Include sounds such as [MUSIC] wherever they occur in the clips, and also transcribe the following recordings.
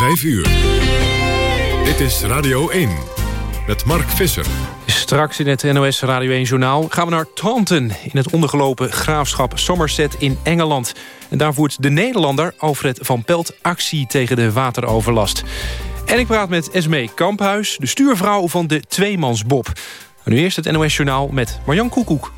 5 uur. Dit is Radio 1 met Mark Visser. Straks in het NOS Radio 1-journaal gaan we naar Taunton... in het ondergelopen graafschap Somerset in Engeland. En daar voert de Nederlander Alfred van Pelt actie tegen de wateroverlast. En ik praat met Esmee Kamphuis, de stuurvrouw van de Tweemansbob. nu eerst het NOS-journaal met Marjan Koekoek.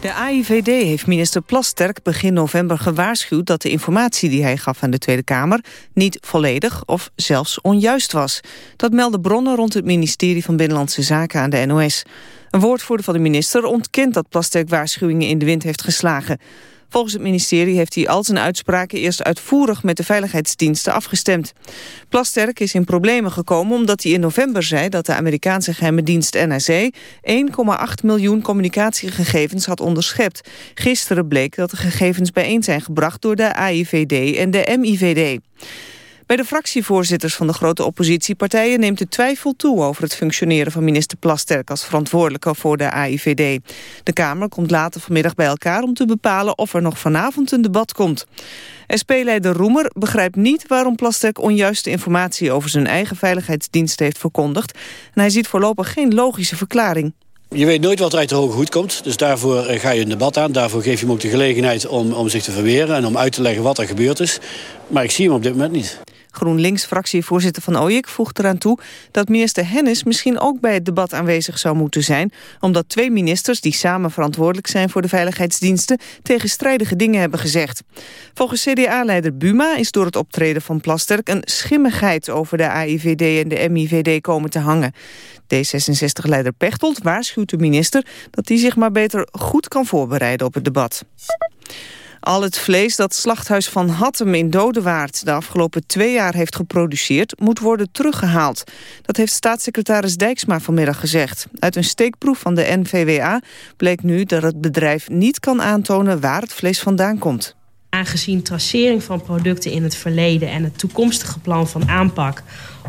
De AIVD heeft minister Plasterk begin november gewaarschuwd... dat de informatie die hij gaf aan de Tweede Kamer... niet volledig of zelfs onjuist was. Dat melden bronnen rond het ministerie van Binnenlandse Zaken aan de NOS. Een woordvoerder van de minister ontkent dat Plasterk waarschuwingen in de wind heeft geslagen. Volgens het ministerie heeft hij al zijn uitspraken eerst uitvoerig met de veiligheidsdiensten afgestemd. Plasterk is in problemen gekomen omdat hij in november zei dat de Amerikaanse geheime dienst NSA 1,8 miljoen communicatiegegevens had onderschept. Gisteren bleek dat de gegevens bijeen zijn gebracht door de AIVD en de MIVD. Bij de fractievoorzitters van de grote oppositiepartijen neemt de twijfel toe over het functioneren van minister Plasterk als verantwoordelijke voor de AIVD. De Kamer komt later vanmiddag bij elkaar om te bepalen of er nog vanavond een debat komt. SP-leider Roemer begrijpt niet waarom Plasterk onjuiste informatie over zijn eigen veiligheidsdienst heeft verkondigd. En hij ziet voorlopig geen logische verklaring. Je weet nooit wat er uit de hoge goed komt. Dus daarvoor eh, ga je een debat aan. Daarvoor geef je hem ook de gelegenheid om, om zich te verweren... en om uit te leggen wat er gebeurd is. Maar ik zie hem op dit moment niet. GroenLinks-fractievoorzitter Van Ooyek voegt eraan toe... dat minister Hennis misschien ook bij het debat aanwezig zou moeten zijn... omdat twee ministers die samen verantwoordelijk zijn voor de veiligheidsdiensten... tegenstrijdige dingen hebben gezegd. Volgens CDA-leider Buma is door het optreden van Plasterk... een schimmigheid over de AIVD en de MIVD komen te hangen. D66-leider Pechtold waarschuwt de minister... dat hij zich maar beter goed kan voorbereiden op het debat. Al het vlees dat slachthuis van Hattem in Dodewaard de afgelopen twee jaar heeft geproduceerd, moet worden teruggehaald. Dat heeft staatssecretaris Dijksma vanmiddag gezegd. Uit een steekproef van de NVWA bleek nu dat het bedrijf niet kan aantonen waar het vlees vandaan komt. Aangezien tracering van producten in het verleden en het toekomstige plan van aanpak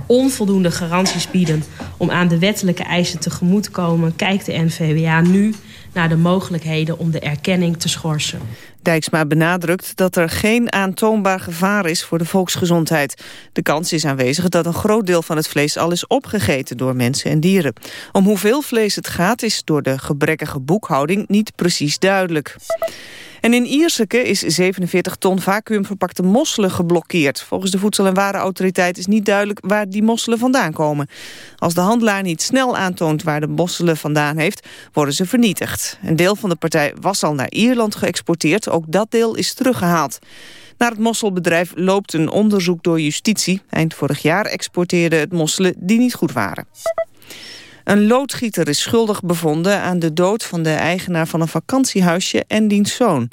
onvoldoende garanties bieden om aan de wettelijke eisen tegemoet te komen, kijkt de NVWA nu naar de mogelijkheden om de erkenning te schorsen. Dijksma benadrukt dat er geen aantoonbaar gevaar is voor de volksgezondheid. De kans is aanwezig dat een groot deel van het vlees al is opgegeten door mensen en dieren. Om hoeveel vlees het gaat is door de gebrekkige boekhouding niet precies duidelijk. En in Ierseke is 47 ton vacuümverpakte mosselen geblokkeerd. Volgens de Voedsel- en Warenautoriteit is niet duidelijk waar die mosselen vandaan komen. Als de handelaar niet snel aantoont waar de mosselen vandaan heeft, worden ze vernietigd. Een deel van de partij was al naar Ierland geëxporteerd, ook dat deel is teruggehaald. Naar het mosselbedrijf loopt een onderzoek door justitie. Eind vorig jaar exporteerde het mosselen die niet goed waren. Een loodgieter is schuldig bevonden aan de dood van de eigenaar van een vakantiehuisje en diens zoon.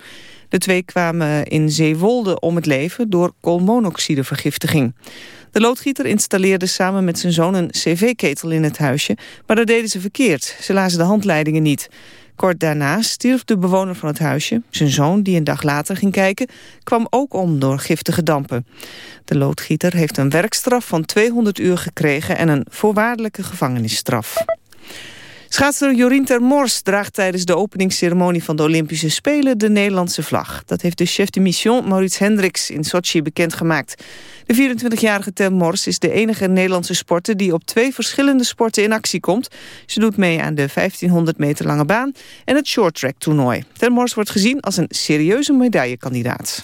De twee kwamen in Zeewolde om het leven door koolmonoxidevergiftiging. De loodgieter installeerde samen met zijn zoon een cv-ketel in het huisje, maar dat deden ze verkeerd. Ze lazen de handleidingen niet. Kort daarna stierf de bewoner van het huisje. Zijn zoon, die een dag later ging kijken, kwam ook om door giftige dampen. De loodgieter heeft een werkstraf van 200 uur gekregen... en een voorwaardelijke gevangenisstraf. Schaatser Jorien Termors draagt tijdens de openingsceremonie van de Olympische Spelen de Nederlandse vlag. Dat heeft de chef de mission Maurits Hendricks in Sochi bekendgemaakt. De 24-jarige Termors is de enige Nederlandse sporter die op twee verschillende sporten in actie komt. Ze doet mee aan de 1500 meter lange baan en het shorttrack toernooi. Termors wordt gezien als een serieuze medaillekandidaat.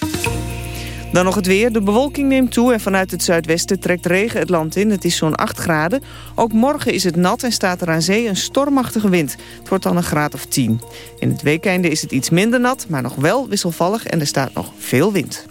Dan nog het weer. De bewolking neemt toe en vanuit het zuidwesten trekt regen het land in. Het is zo'n 8 graden. Ook morgen is het nat en staat er aan zee een stormachtige wind. Het wordt dan een graad of 10. In het weekende is het iets minder nat, maar nog wel wisselvallig en er staat nog veel wind.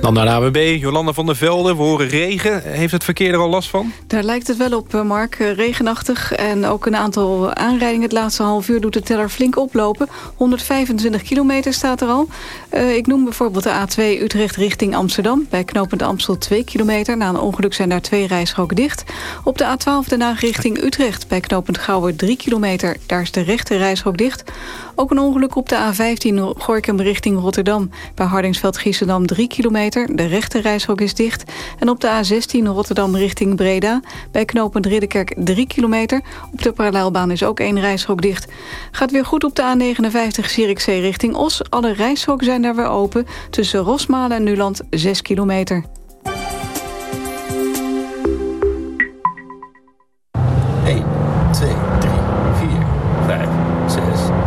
Dan naar de AWB, Jolanda van der Velde. We horen regen. Heeft het verkeer er al last van? Daar lijkt het wel op, eh, Mark. Eh, regenachtig en ook een aantal aanrijdingen. Het laatste half uur doet de teller flink oplopen. 125 kilometer staat er al. Uh, ik noem bijvoorbeeld de A2 Utrecht richting Amsterdam. Bij knooppunt Amstel 2 kilometer. Na een ongeluk zijn daar twee rijstroken dicht. Op de A12 daarna richting Utrecht. Bij knooppunt Gouwer 3 kilometer. Daar is de rechte rijstrook dicht. Ook een ongeluk op de A15 Gorkum richting Rotterdam. Bij Hardingsveld-Giessendam 3 kilometer. De rechte is dicht. En op de A16 Rotterdam richting Breda. Bij knooppunt Ridderkerk 3 kilometer. Op de parallelbaan is ook één reishok dicht. Gaat weer goed op de A59 Zierikzee richting Os. Alle reishokken zijn daar weer open. Tussen Rosmalen en Nuland 6 kilometer.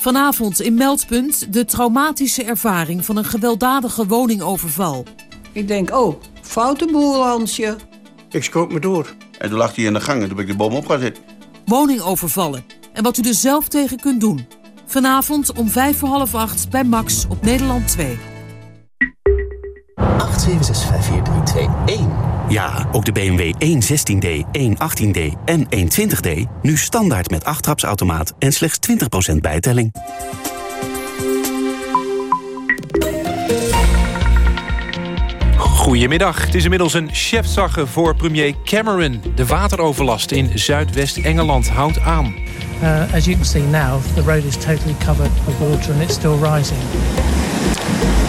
Vanavond in Meldpunt de traumatische ervaring van een gewelddadige woningoverval. Ik denk, oh, foute boel, Hansje. Ik schoot me door. En toen lag hij in de gang en toen ben ik de boom op gaan zitten. Woningovervallen en wat u er zelf tegen kunt doen. Vanavond om vijf voor half acht bij Max op Nederland 2. 8765431. Ja, ook de BMW 116D, 118D en 120D. Nu standaard met 8 trapsautomaat en slechts 20% bijtelling. Goedemiddag. Het is inmiddels een chefzagge voor premier Cameron. De wateroverlast in Zuidwest-Engeland houdt aan. Uh, as you can see now, the road is totally covered with water and it's still rising.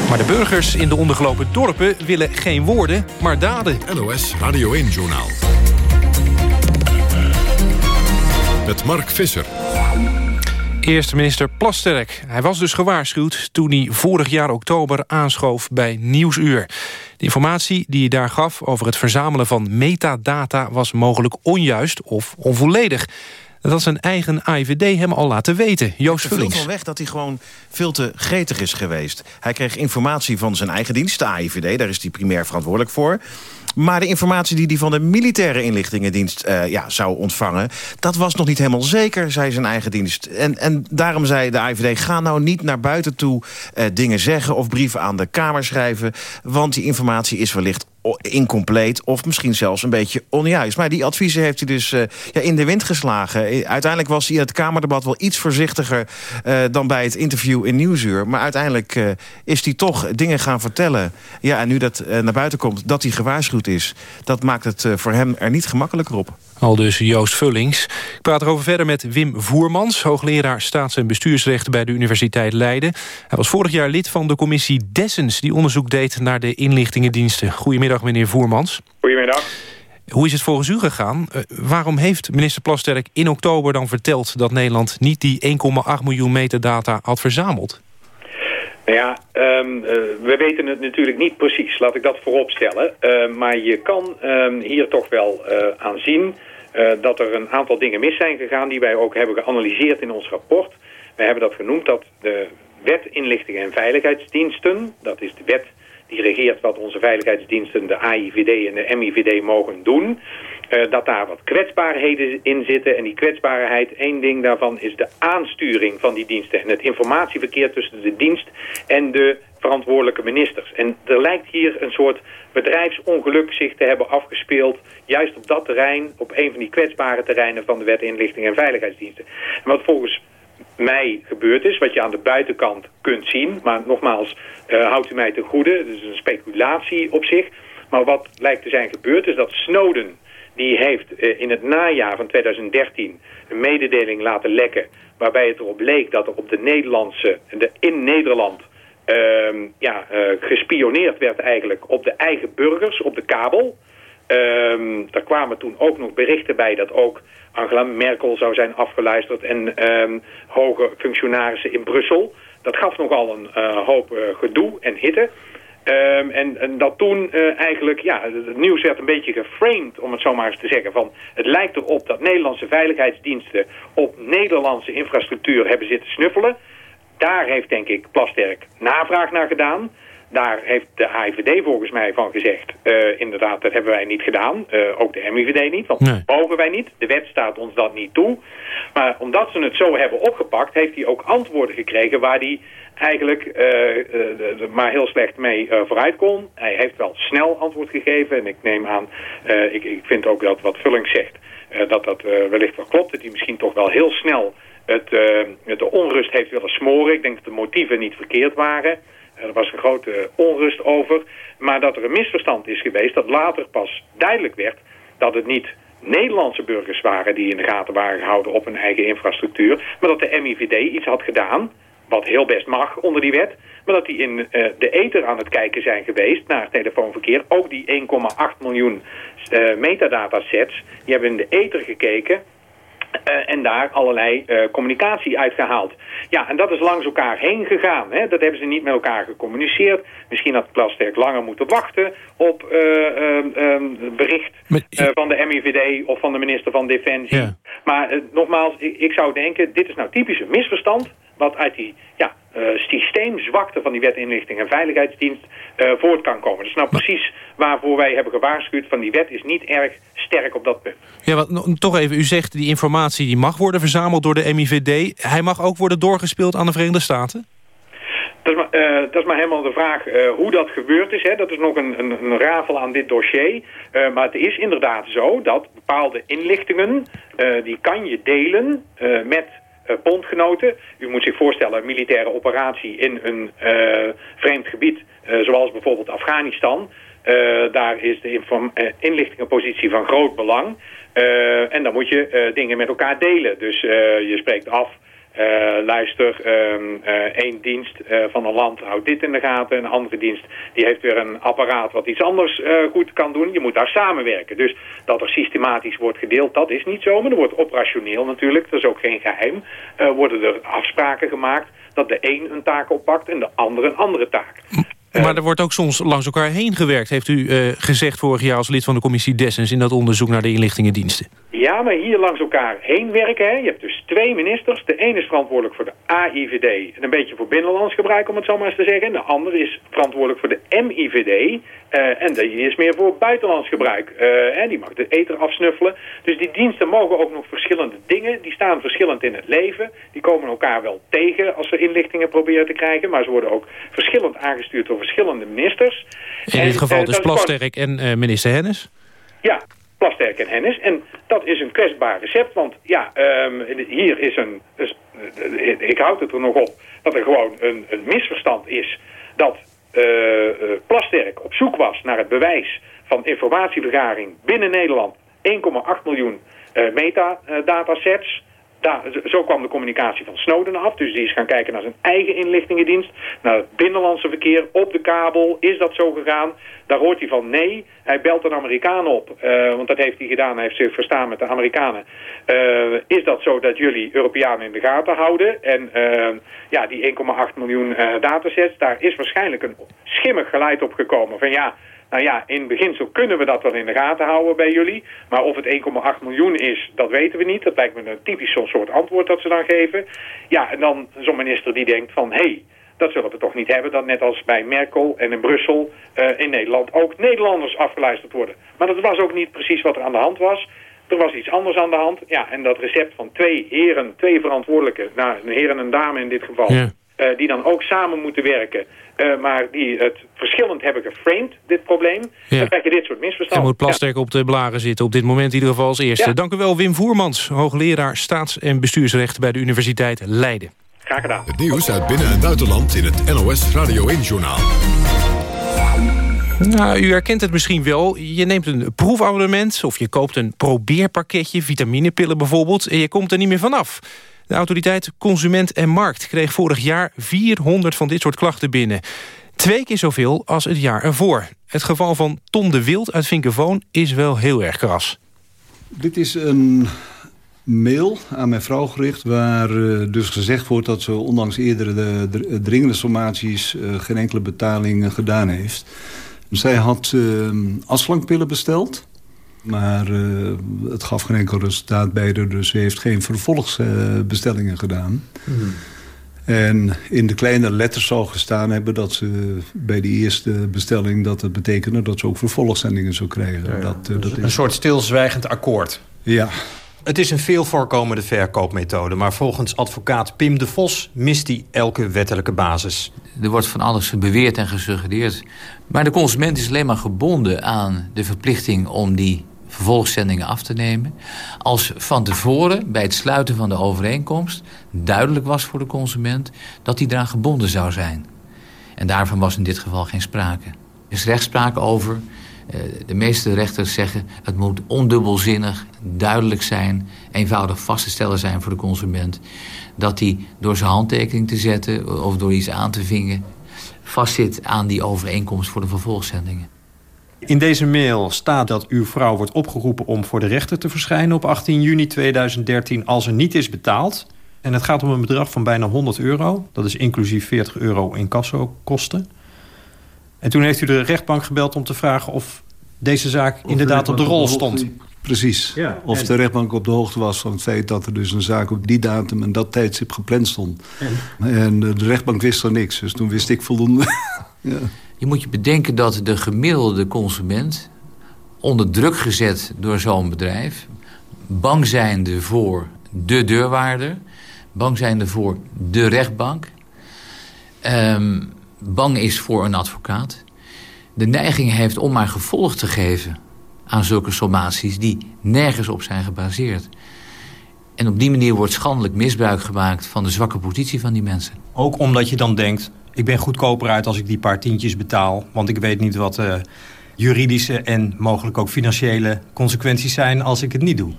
Maar de burgers in de ondergelopen dorpen willen geen woorden, maar daden. NOS Radio 1-journaal. Met Mark Visser. Eerste minister Plasterk. Hij was dus gewaarschuwd toen hij vorig jaar oktober aanschoof bij Nieuwsuur. De informatie die hij daar gaf over het verzamelen van metadata... was mogelijk onjuist of onvolledig. Dat zijn eigen AIVD hem al laten weten. Joost Vullings. van weg dat hij gewoon veel te gretig is geweest. Hij kreeg informatie van zijn eigen dienst, de AIVD. Daar is hij primair verantwoordelijk voor. Maar de informatie die hij van de militaire inlichtingendienst eh, ja, zou ontvangen... dat was nog niet helemaal zeker, zei zijn eigen dienst. En, en daarom zei de AIVD, ga nou niet naar buiten toe eh, dingen zeggen... of brieven aan de Kamer schrijven, want die informatie is wellicht incompleet of misschien zelfs een beetje onjuist. Maar die adviezen heeft hij dus eh, ja, in de wind geslagen. Eh, Uiteindelijk was hij in het Kamerdebat wel iets voorzichtiger... eh, dan bij het interview in Nieuwsuur. Maar uiteindelijk is hij toch dingen gaan vertellen. Ja, en nu dat naar buiten komt dat hij gewaarschuwd is... dat maakt het voor hem er niet gemakkelijker op. Al dus Joost Vullings. Ik praat erover verder met Wim Voermans... hoogleraar staats- en bestuursrecht bij de Universiteit Leiden. Hij was vorig jaar lid van de commissie Dessens... die onderzoek deed naar de inlichtingendiensten. Goedemiddag, meneer Voermans. Goedemiddag. Hoe is het volgens u gegaan? Eh, waarom heeft minister Plasterk in oktober dan verteld... dat Nederland niet die 1,8 miljoen metadata had verzameld? Nou ja, ehm, eh, we weten het natuurlijk niet precies, laat ik dat voorop stellen. Eh, maar je kan ehm, hier toch wel eh, aan zien dat er een aantal dingen mis zijn gegaan... die wij ook hebben geanalyseerd in ons rapport. We hebben dat genoemd dat de wet inlichting en veiligheidsdiensten... dat is de wet die regeert wat onze veiligheidsdiensten, de AIVD en de MIVD mogen doen... eh, dat daar wat kwetsbaarheden in zitten. En die kwetsbaarheid, één ding daarvan is de aansturing van die diensten... en het informatieverkeer tussen de dienst en de verantwoordelijke ministers. En er lijkt hier een soort bedrijfsongeluk zich te hebben afgespeeld... juist op dat terrein, op een van die kwetsbare terreinen... van de wet inlichting en veiligheidsdiensten. En wat volgens mij gebeurd is, wat je aan de buitenkant kunt zien. Maar nogmaals, eh, houdt u mij ten goede, het is een speculatie op zich. Maar wat lijkt te zijn gebeurd is dat Snowden, die heeft eh, in het najaar van 2013 een mededeling laten lekken... waarbij het erop leek dat er op de Nederlandse, de, in Nederland ehm, ja, eh, gespioneerd werd eigenlijk op de eigen burgers, op de kabel... Ehm er kwamen toen ook nog berichten bij dat ook Angela Merkel zou zijn afgeluisterd en ehm, hoge functionarissen in Brussel. Dat gaf nogal een eh, hoop eh, gedoe en hitte. Ehm, en, dat toen eh, eigenlijk, ja, het het nieuws werd een beetje geframed, om het zo maar eens te zeggen. Van, het lijkt erop dat Nederlandse veiligheidsdiensten op Nederlandse infrastructuur hebben zitten snuffelen. Daar heeft denk ik Plasterk navraag naar gedaan. Daar heeft de AIVD volgens mij van gezegd, eh, inderdaad, dat hebben wij niet gedaan. Eh, ook de MIVD niet, want dat mogen wij niet. De wet staat ons dat niet toe. Maar omdat ze het zo hebben opgepakt, heeft hij ook antwoorden gekregen waar hij eigenlijk eh, de- de- maar heel slecht mee vooruit kon. Hij heeft wel snel antwoord gegeven en ik neem aan, ik, ik vind ook dat wat Vullings zegt, dat dat wellicht wel klopt. Dat hij misschien toch wel heel snel het, de onrust heeft willen smoren. Ik denk dat de motieven niet verkeerd waren. Er was een grote onrust over. Maar dat er een misverstand is geweest dat later pas duidelijk werd dat het niet Nederlandse burgers waren die in de gaten waren gehouden op hun eigen infrastructuur. Maar dat de MIVD iets had gedaan wat heel best mag onder die wet... maar dat die in uh, de ether aan het kijken zijn geweest naar telefoonverkeer. Ook die 1,8 miljoen uh, metadatasets, die hebben in de ether gekeken... Uh, en daar allerlei uh, communicatie uitgehaald. Ja, en dat is langs elkaar heen gegaan. Hè? Dat hebben ze niet met elkaar gecommuniceerd. Misschien had Plasterk langer moeten wachten op uh, bericht van de MIVD of van de minister van Defensie. Ja. Maar nogmaals, ik, ik, zou denken, dit is nou typisch een misverstand wat uit die systeemzwakte van die wet inlichting en veiligheidsdienst uh, voort kan komen. Dat is nou precies waarvoor wij hebben gewaarschuwd van die wet is niet erg sterk op dat punt. Ja, wat, toch even, u zegt die informatie die mag worden verzameld door de MIVD. Hij mag ook worden doorgespeeld aan de Verenigde Staten? Dat is, maar, uh, dat is maar helemaal de vraag uh, hoe dat gebeurd is. Hè. Dat is nog een, een, een ravel aan dit dossier. Uh, maar het is inderdaad zo dat bepaalde inlichtingen... die kan je delen met bondgenoten. U moet zich voorstellen, een militaire operatie in een vreemd gebied... zoals bijvoorbeeld Afghanistan... daar is de inlichtingenpositie van groot belang. en dan moet je dingen met elkaar delen. Dus je spreekt af uh, luister, um, uh, één dienst uh, van een land houdt dit in de gaten. Een andere dienst die heeft weer een apparaat wat iets anders goed kan doen. Je moet daar samenwerken. Dus dat er systematisch wordt gedeeld, dat is niet zo. Maar er wordt operationeel natuurlijk, dat is ook geen geheim. worden er afspraken gemaakt dat de een een taak oppakt en de ander een andere taak. Maar er wordt ook soms langs elkaar heen gewerkt, heeft u gezegd vorig jaar als lid van de commissie Dessens in dat onderzoek naar de inlichtingendiensten. Ja, maar hier langs elkaar heen werken. Hè. Je hebt dus twee ministers. De ene is verantwoordelijk voor de AIVD en een beetje voor binnenlands gebruik, om het zo maar eens te zeggen. De andere is verantwoordelijk voor de MIVD uh, en die is meer voor buitenlands gebruik. Uh, die mag de ether afsnuffelen. Dus die diensten mogen ook nog verschillende dingen. Die staan verschillend in het leven. Die komen elkaar wel tegen als ze inlichtingen proberen te krijgen. Maar ze worden ook verschillend aangestuurd door verschillende ministers. In dit geval uh, dus Plasterk en minister Hennis? Ja, Plasterk en Hennis. En dat is een kwetsbaar recept, want ja, um, hier is een... Dus, ik houd het er nog op dat er gewoon een, een misverstand is dat uh, Plasterk op zoek was naar het bewijs van informatievergaring binnen Nederland. 1,8 miljoen uh, metadatasets daar, zo kwam de communicatie van Snowden af. Dus die is gaan kijken naar zijn eigen inlichtingendienst. Naar het binnenlandse verkeer op de kabel. Is dat zo gegaan? Daar hoort hij van nee. Hij belt een Amerikaan op. Uh, want dat heeft hij gedaan. Hij heeft zich verstaan met de Amerikanen. Uh, is dat zo dat jullie Europeanen in de gaten houden? En uh, ja, die 1,8 miljoen datasets. Daar is waarschijnlijk een schimmig geleid op gekomen. Van ja... Nou ja, in beginsel kunnen we dat wel in de gaten houden bij jullie. Maar of het 1,8 miljoen is, dat weten we niet. Dat lijkt me een typisch zo'n soort antwoord dat ze dan geven. Ja, en dan zo'n minister die denkt van... hé, hey, dat zullen we toch niet hebben... dat net als bij Merkel en in Brussel uh, in Nederland ook Nederlanders afgeluisterd worden. Maar dat was ook niet precies wat er aan de hand was. Er was iets anders aan de hand. Ja, en dat recept van twee heren, twee verantwoordelijken... nou, een heer en een dame in dit geval... Ja. Uh, die dan ook samen moeten werken... Uh, maar die het verschillend hebben geframed, dit probleem. Ja. Dan krijg je dit soort misverstanden. Er moet Plasterk ja. op de blaren zitten, op dit moment in ieder geval als eerste. Ja. Dank u wel, Wim Voermans, hoogleraar staats- en bestuursrecht... bij de Universiteit Leiden. Graag gedaan. Het nieuws uit binnen- en buitenland in het NOS Radio 1-journaal. Nou, u herkent het misschien wel. Je neemt een proefabonnement of je koopt een probeerpakketje... vitaminepillen bijvoorbeeld, en je komt er niet meer vanaf. De autoriteit Consument en Markt kreeg vorig jaar 400 van dit soort klachten binnen. Twee keer zoveel als het jaar ervoor. Het geval van Tom de Wild uit Vinkenvoon is wel heel erg kras. Dit is een mail aan mijn vrouw gericht... waar uh, dus gezegd wordt dat ze ondanks eerdere de, dringende sommaties... Uh, geen enkele betaling gedaan heeft. Zij had uh, afslankpillen besteld... Maar uh, het gaf geen enkel resultaat bij haar. Dus ze heeft geen vervolgsbestellingen uh, gedaan. Hmm. En in de kleine letters zou gestaan hebben dat ze bij de eerste bestelling... dat het betekende dat ze ook vervolgzendingen zou krijgen. Ja, dat, uh, dat een is... soort stilzwijgend akkoord. Ja. Het is een veel voorkomende verkoopmethode... maar volgens advocaat Pim de Vos mist die elke wettelijke basis. Er wordt van alles beweerd en gesuggereerd. Maar de consument is alleen maar gebonden aan de verplichting... om die vervolgzendingen af te nemen. Als van tevoren, bij het sluiten van de overeenkomst... duidelijk was voor de consument dat hij eraan gebonden zou zijn. En daarvan was in dit geval geen sprake. Er is rechtspraak over Uh, de meeste rechters zeggen het moet ondubbelzinnig, duidelijk zijn... eenvoudig vast te stellen zijn voor de consument... dat hij door zijn handtekening te zetten of door iets aan te vingen... vastzit aan die overeenkomst voor de vervolgzendingen. In deze mail staat dat uw vrouw wordt opgeroepen om voor de rechter te verschijnen... op 18 juni 2013 als er niet is betaald... En het gaat om een bedrag van bijna 100 euro. Dat is inclusief 40 euro in kosten. En toen heeft u de rechtbank gebeld om te vragen of deze zaak inderdaad op de rol stond. Precies. Ja, of de rechtbank op de hoogte was van het feit dat er dus een zaak op die datum en dat tijdstip gepland stond. En, en de rechtbank wist er niks, dus toen wist ik voldoende. [LAUGHS] ja. Je moet je bedenken dat de gemiddelde consument onder druk gezet door zo'n bedrijf, bang zijnde voor de deurwaarder, bang zijnde voor de rechtbank, um, bang is voor een advocaat... de neiging heeft om maar gevolg te geven aan zulke sommaties... die nergens op zijn gebaseerd. En op die manier wordt schandelijk misbruik gemaakt... van de zwakke positie van die mensen. Ook omdat je dan denkt... ik ben goedkoper uit als ik die paar tientjes betaal... want ik weet niet wat uh, juridische en mogelijk ook financiële consequenties zijn... als ik het niet doe.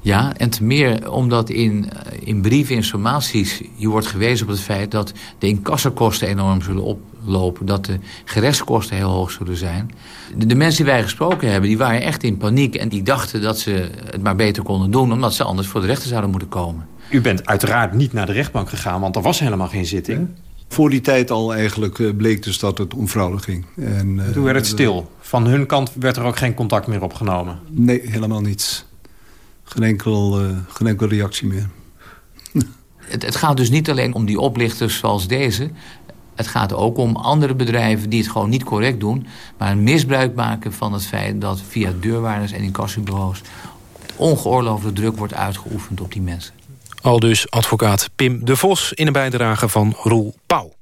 Ja, en te meer omdat in, eh, in brieven, informaties... je wordt gewezen op het feit dat de incassakosten enorm zullen oplopen... dat de gerechtskosten heel hoog zullen zijn. De, de, mensen die wij gesproken hebben, die waren echt in paniek... en die dachten dat ze het maar beter konden doen... omdat ze anders voor de rechter zouden moeten komen. U bent uiteraard niet naar de rechtbank gegaan, want er was helemaal geen zitting. Voor die tijd al eigenlijk eh, bleek dus dat het om fraude ging. En, uh, Toen werd het stil. Van hun kant werd er ook geen contact meer opgenomen? Nee, helemaal niets geen, enkel, uh, geen enkele reactie meer. [LAUGHS] het, het gaat dus niet alleen om die oplichters zoals deze. Het gaat ook om andere bedrijven die het gewoon niet correct doen... maar een misbruik maken van het feit dat via deurwaarders en incassobureaus... ongeoorloofde druk wordt uitgeoefend op die mensen. Al dus advocaat Pim de Vos in een bijdrage van Roel Pauw.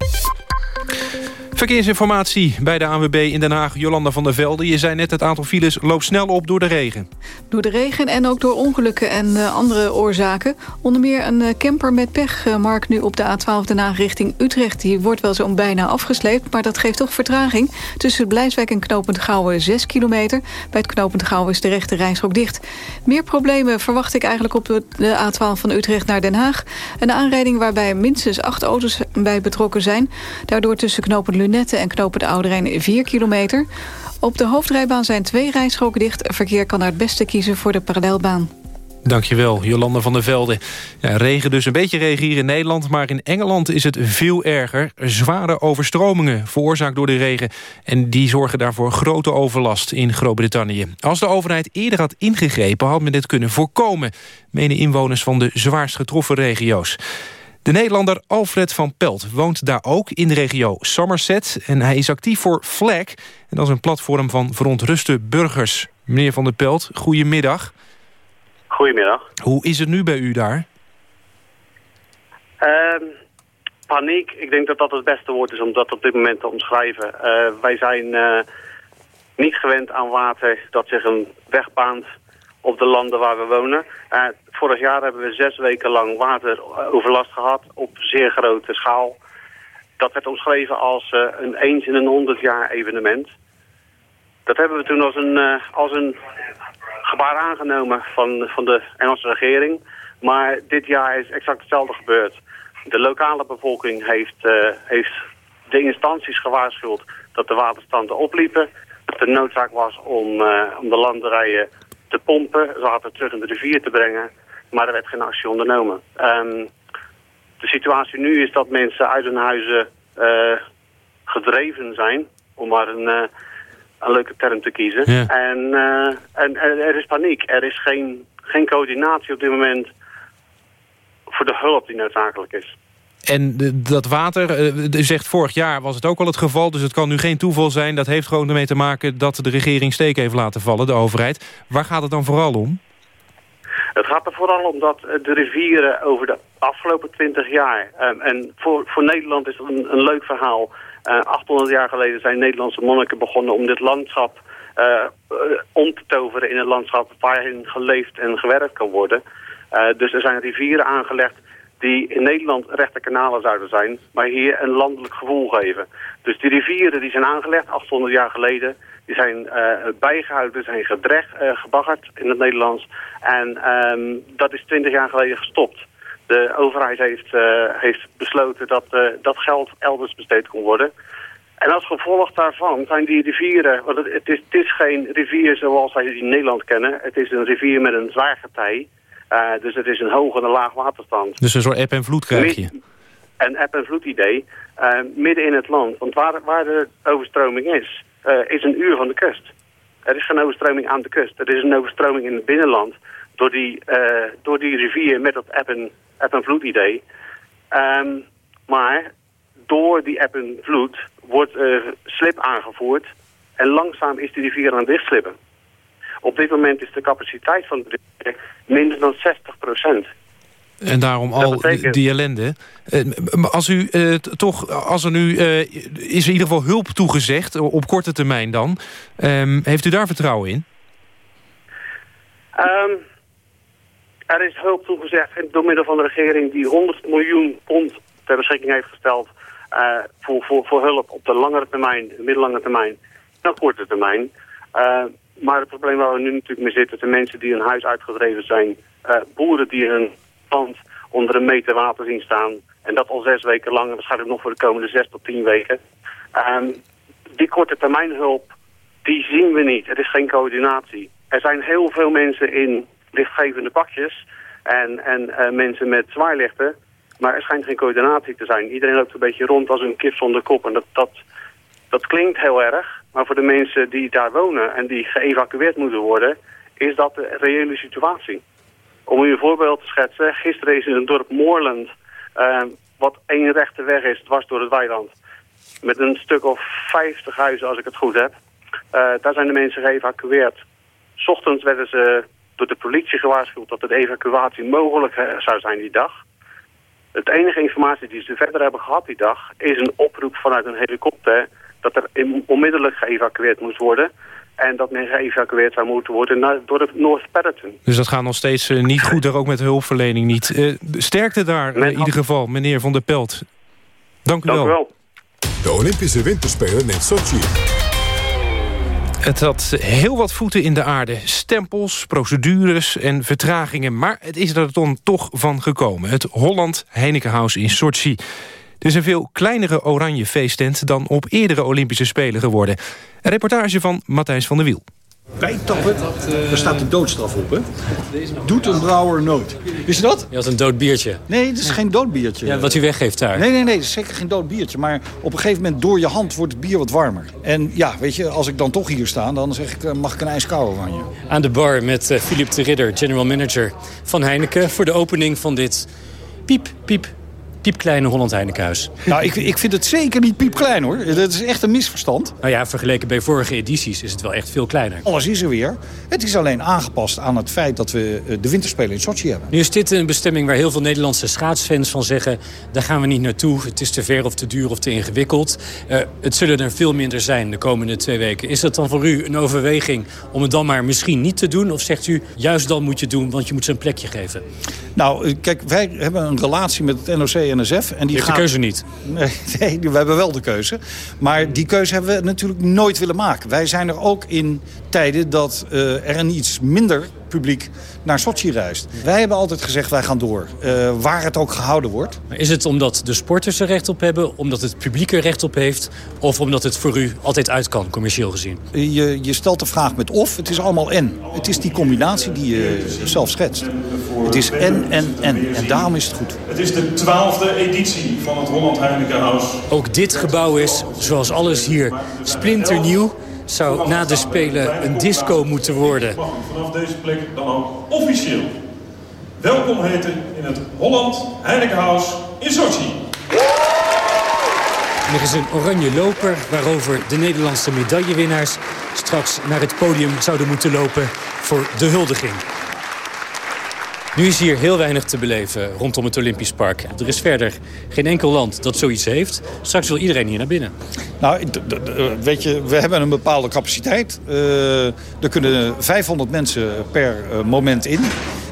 Verkeersinformatie bij de ANWB in Den Haag. Jolanda van der Velde, je zei net het aantal files loopt snel op door de regen. Door de regen en ook door ongelukken en uh, andere oorzaken. Onder meer een uh, camper met pech, uh, Mark, nu op de A12 Den Haag richting Utrecht. Die wordt wel zo'n bijna afgesleept, maar dat geeft toch vertraging. Tussen Blijswijk en Knopend Gouwen 6 kilometer. Bij het Knopend Gouwen is de rechte rijstrook dicht. Meer problemen verwacht ik eigenlijk op de, de A12 van Utrecht naar Den Haag. Een aanrijding waarbij minstens acht auto's bij betrokken zijn. Daardoor tussen Knopend Lunette en Knopen de Oude 4 kilometer. Op de hoofdrijbaan zijn twee rijstroken dicht. Verkeer kan naar het beste kiezen voor de parallelbaan. Dankjewel, Jolanda van der Velde. Ja, regen dus, een beetje regen hier in Nederland... maar in Engeland is het veel erger. Zware overstromingen veroorzaakt door de regen... en die zorgen daarvoor grote overlast in Groot-Brittannië. Als de overheid eerder had ingegrepen... had men dit kunnen voorkomen... menen inwoners van de zwaarst getroffen regio's. De Nederlander Alfred van Pelt woont daar ook in de regio Somerset... en hij is actief voor FLAG, en dat is een platform van verontruste burgers. Meneer van der Pelt, goedemiddag. Goedemiddag. Hoe is het nu bij u daar? Uh, paniek, ik denk dat dat het beste woord is om dat op dit moment te omschrijven. Uh, wij zijn uh, niet gewend aan water dat zich een weg baant op de landen waar we wonen. Vorig jaar hebben we zes weken lang wateroverlast gehad op zeer grote schaal. Dat werd omschreven als uh, een eens in een honderd jaar evenement. Dat hebben we toen als een, uh, als een gebaar aangenomen van, van de Engelse regering. Maar dit jaar is exact hetzelfde gebeurd. De lokale bevolking heeft, heeft de instanties gewaarschuwd dat de waterstanden opliepen. Dat de noodzaak was om, om de landerijen te pompen, water terug in de rivier te brengen. Maar er werd geen actie ondernomen. Um, de situatie nu is dat mensen uit hun huizen uh, gedreven zijn, om maar een, uh, een leuke term te kiezen. Ja. En, uh, en er is paniek. Er is geen, geen coördinatie op dit moment voor de hulp die noodzakelijk is. En dat water, u zegt vorig jaar was het ook al het geval... dus het kan nu geen toeval zijn. Dat heeft gewoon ermee te maken dat de regering steek heeft laten vallen, de overheid. Waar gaat het dan vooral om? Het gaat er vooral om dat de rivieren over de afgelopen twintig jaar... Um, en voor, voor Nederland is het een, een leuk verhaal. Uh, 800 jaar geleden zijn Nederlandse monniken begonnen om dit landschap... Om te toveren in een landschap waarin geleefd en gewerkt kan worden. Dus er zijn rivieren aangelegd die in Nederland rechte kanalen zouden zijn, maar hier een landelijk gevoel geven. Dus die rivieren die zijn aangelegd 800 jaar geleden, Die zijn bijgehouden, zijn gedrecht, gebaggerd in het Nederlands. En ehm, dat is twintig jaar geleden gestopt. De overheid heeft, heeft besloten dat dat geld elders besteed kon worden. En als gevolg daarvan zijn die rivieren, want het, is, het is geen rivier zoals wij die in Nederland kennen. Het is een rivier met een zwaargetij. Uh, dus het is een hoog en een laag waterstand. Dus een soort eb en vloed krijg je? Een eb en vloed idee. Uh, midden in het land. Want waar, waar de overstroming is, uh, is een uur van de kust. Er is geen overstroming aan de kust. Er is een overstroming in het binnenland door die, door die rivier met dat eb en, idee. Um, maar door die eb en vloed wordt slip aangevoerd en langzaam is die rivier aan het dichtslippen. Op dit moment is de capaciteit van de minder dan 60 procent. En daarom al betekent... die ellende. Uh, als, u, uh, toch, als er nu uh, is in ieder geval hulp toegezegd, op korte termijn dan. Um, heeft u daar vertrouwen in? Um, er is hulp toegezegd door middel van de regering die 100 miljoen pond ter beschikking heeft gesteld uh, voor, voor, voor hulp op de langere termijn, de middellange termijn en korte termijn. Uh, maar het probleem waar we nu natuurlijk mee zitten, de mensen die hun huis uitgedreven zijn, uh, boeren die hun onder een meter water zien staan, en dat al zes weken lang, waarschijnlijk nog voor de komende zes tot tien weken. Um, die korte termijn hulp, die zien we niet. Er is geen coördinatie. Er zijn heel veel mensen in lichtgevende pakjes en, en mensen met zwaarlichten maar er schijnt geen coördinatie te zijn. Iedereen loopt een beetje rond als een kip zonder kop. En dat, dat, dat klinkt heel erg. Maar voor de mensen die daar wonen en die geëvacueerd moeten worden... is dat de reële situatie. Om u een voorbeeld te schetsen. Gisteren is in het dorp Moorland... Uh, wat één rechte weg is, dwars door het weiland... met een stuk of 50 huizen, als ik het goed heb. Uh, daar zijn de mensen geëvacueerd. Ochtends werden ze door de politie gewaarschuwd... dat de evacuatie mogelijk uh, zou zijn die dag... Het enige informatie die ze verder hebben gehad die dag... is een oproep vanuit een helikopter... dat er onmiddellijk geëvacueerd moest worden... En dat men geëvacueerd zou moeten worden naar, door de North Patterton. Dus dat gaat nog steeds uh, niet goed, er ook met de hulpverlening niet. Uh, sterkte daar uh, in ieder geval, meneer Van der Pelt. Dank u Dank wel. U wel. De Olympische Winterspelen in Sochi. Het had heel wat voeten in de aarde. Stempels, procedures en vertragingen. Maar het is er dan toch van gekomen. Het Holland Heinekenhuis in Sochi. Het is een veel kleinere oranje feesttent... dan op eerdere Olympische Spelen geworden. Een reportage van Matthijs van der Wiel. Bijtappen, daar staat de doodstraf op, hè? Doet een brouwer nooit. Wist je dat? Je had een dood biertje. Nee, het is geen dood biertje. Ja, wat u weggeeft daar. Nee, nee, nee, het is zeker geen dood biertje. Maar op een gegeven moment door je hand wordt het bier wat warmer. En ja, weet je, als ik dan toch hier sta, dan zeg ik, mag ik een ijskoude van je. Aan de bar met uh, Philip de Ridder, general manager van Heineken... voor de opening van dit piep, piep, piepkleine Holland Heinekenhuis. Nou, ik, ik vind het zeker niet piepklein hoor. Dat is echt een misverstand. Nou ja, vergeleken bij vorige edities is het wel echt veel kleiner. Alles is er weer. Het is alleen aangepast aan het feit dat we de winterspelen in Sochi hebben. Nu is dit een bestemming waar heel veel Nederlandse schaatsfans van zeggen... daar gaan we niet naartoe, het is te ver of te duur of te ingewikkeld. Uh, het zullen er veel minder zijn de komende twee weken. Is dat dan voor u een overweging om het dan maar misschien niet te doen? Of zegt u, juist dan moet je het doen, want je moet ze een plekje geven? Nou, kijk, wij hebben een relatie met het NOC NSF. En die gaat... de keuze niet? [LAUGHS] Nee, nee, we hebben wel de keuze. Maar die keuze hebben we natuurlijk nooit willen maken. Wij zijn er ook in tijden dat uh, er een iets minder publiek naar Sochi reist. Wij hebben altijd gezegd, wij gaan door. Uh, waar het ook gehouden wordt. Maar is het omdat de sporters er recht op hebben? Omdat het publiek er recht op heeft? Of omdat het voor u altijd uit kan, commercieel gezien? Je, je stelt de vraag met of. Het is allemaal en. Het is die combinatie die je zelf schetst. Het is en, en, en. En daarom is het goed. Het is de twaalfde editie van het Holland Heinekenhuis. Ook dit gebouw is, zoals alles hier, splinternieuw zou na de Spelen een disco moeten worden. Vanaf deze plek dan ook officieel. Welkom heten in het Holland Heinekenhuis in Sochi. Er is een oranje loper waarover de Nederlandse medaillewinnaars... straks naar het podium zouden moeten lopen voor de huldiging. Nu is hier heel weinig te beleven rondom het Olympisch Park. Er is verder geen enkel land dat zoiets heeft. Straks wil iedereen hier naar binnen. Nou, weet je, we hebben een bepaalde capaciteit. Uh, er kunnen 500 mensen per uh, moment in.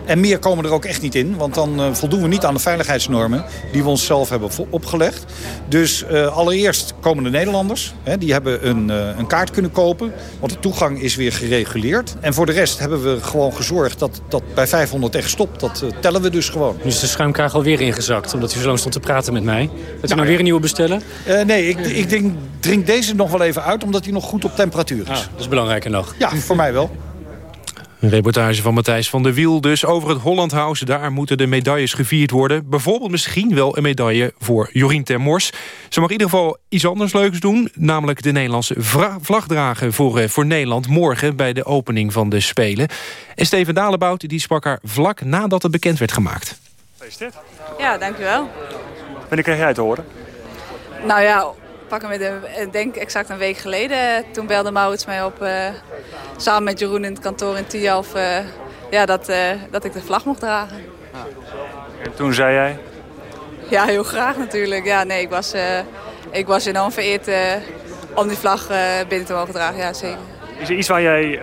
En meer komen er ook echt niet in, want dan uh, voldoen we niet aan de veiligheidsnormen die we onszelf hebben opgelegd. Dus uh, allereerst komen de Nederlanders, hè, die hebben een, uh, een kaart kunnen kopen, want de toegang is weer gereguleerd. En voor de rest hebben we gewoon gezorgd dat dat bij 500 echt stopt. Dat tellen we dus gewoon. Nu is de schuimkraag alweer ingezakt, omdat u zo lang stond te praten met mij. Gaat u nou, weer een nieuwe bestellen? nee, ik, ik denk, drink deze nog wel even uit, omdat hij nog goed op temperatuur is. Ah, dat is belangrijker nog. Ja, voor mij wel. Een reportage van Matthijs van der Wiel dus over het Holland House. Daar moeten de medailles gevierd worden. Bijvoorbeeld misschien wel een medaille voor Jorien Termors. Ze mag in ieder geval iets anders leuks doen. Namelijk de Nederlandse vlag dragen voor, eh, voor Nederland... morgen bij de opening van de Spelen. En Steven Dalebout die sprak haar vlak nadat het bekend werd gemaakt. Gefeliciteerd. Ja, dankjewel. Wanneer kreeg jij te horen? Nou ja, pakken met een, denk exact een week geleden. Toen belde Maurits mij op, uh, samen met Jeroen in het kantoor in Tialf, uh, ja, dat, dat ik de vlag mocht dragen. En toen zei jij? Ja, heel graag natuurlijk. Ja, nee, ik, was, ik was enorm vereerd om die vlag binnen te mogen dragen, ja zeker. Is er iets waar jij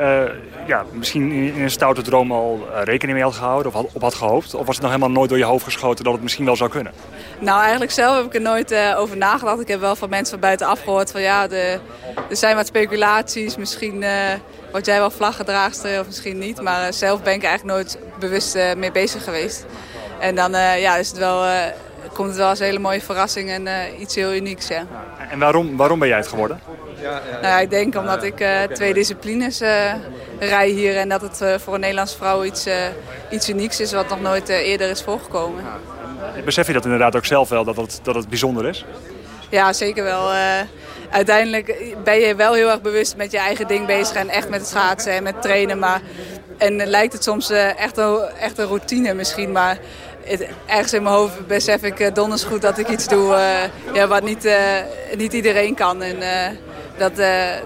ja, misschien in een stoute droom al rekening mee had gehouden of op had gehoopt? Of was het nog helemaal nooit door je hoofd geschoten dat het misschien wel zou kunnen? Nou, eigenlijk zelf heb ik er nooit uh, over nagedacht. Ik heb wel van mensen van buitenaf gehoord van ja, de, er zijn wat speculaties. Misschien uh, word jij wel vlaggedraagster of misschien niet. Maar uh, zelf ben ik eigenlijk nooit bewust mee bezig geweest. En dan ja, is het wel, komt het wel als een hele mooie verrassing en iets heel unieks. Ja. En waarom, waarom ben jij het geworden? Nou ja, ik denk omdat ik twee disciplines rij hier en dat het voor een Nederlandse vrouw iets, iets unieks is wat nog nooit eerder is voorgekomen. Besef je dat inderdaad ook zelf wel, dat het, dat het bijzonder is? Ja, zeker wel. Uh, uiteindelijk ben je wel heel erg bewust met je eigen ding bezig en echt met het schaatsen en met trainen. Maar, en lijkt het soms uh, echt, een, echt een routine misschien, maar het, ergens in mijn hoofd besef ik uh, donders goed dat ik iets doe ja, wat niet, niet iedereen kan. En dat,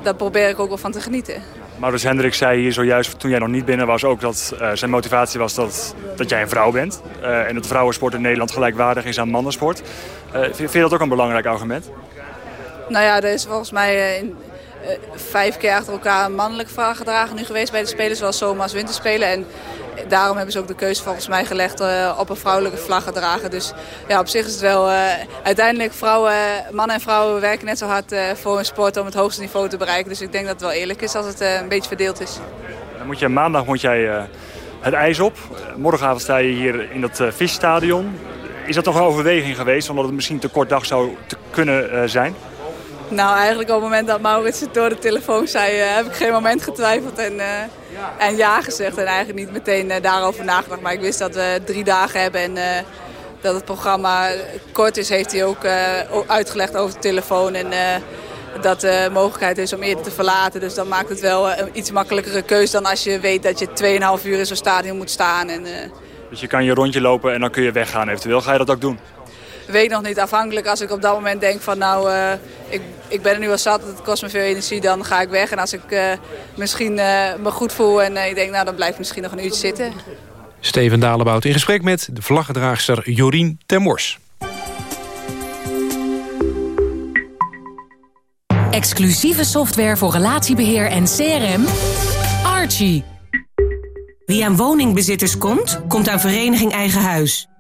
daar probeer ik ook wel van te genieten. Maurits Hendrik zei hier zojuist, toen jij nog niet binnen was... ook dat uh, zijn motivatie was dat, dat jij een vrouw bent. Uh, en dat vrouwensport in Nederland gelijkwaardig is aan mannensport. Vind je dat ook een belangrijk argument? Nou ja, er is volgens mij in, vijf keer achter elkaar een mannelijke vraag gedragen nu geweest... bij de Spelen, zowel zomer als winterspelen. En daarom hebben ze ook de keuze volgens mij gelegd uh, op een vrouwelijke vlag gedragen. Dus ja, op zich is het wel... Uh, uiteindelijk, vrouwen, mannen en vrouwen werken net zo hard voor hun sport om het hoogste niveau te bereiken. Dus ik denk dat het wel eerlijk is als het een beetje verdeeld is. Dan moet je, maandag moet jij het ijs op. Morgenavond sta je hier in dat visstadion. Is dat toch een overweging geweest, omdat het misschien te kort dag zou te kunnen zijn? Nou, eigenlijk op het moment dat Maurits het door de telefoon zei, heb ik geen moment getwijfeld. En en ja gezegd en eigenlijk niet meteen uh, daarover nagedacht. Maar ik wist dat we drie dagen hebben en dat het programma kort is, heeft hij ook uitgelegd over de telefoon. En dat de mogelijkheid is om eerder te verlaten. Dus dan maakt het wel een iets makkelijkere keuze dan als je weet dat je 2,5 uur in zo'n stadion moet staan. En, dus je kan je rondje lopen en dan kun je weggaan eventueel. Ga je dat ook doen? Weet nog niet. Afhankelijk als ik op dat moment denk van nou, uh, ik, ik ben er nu al zat, het kost me veel energie, dan ga ik weg. En als ik uh, misschien uh, me goed voel en ik denk nou, dan blijf ik misschien nog een uurtje zitten. Steven Dalebout in gesprek met de vlaggedraagster Jorien Termors. Exclusieve software voor relatiebeheer en CRM. Archie. Wie aan woningbezitters komt, komt aan Vereniging Eigen Huis.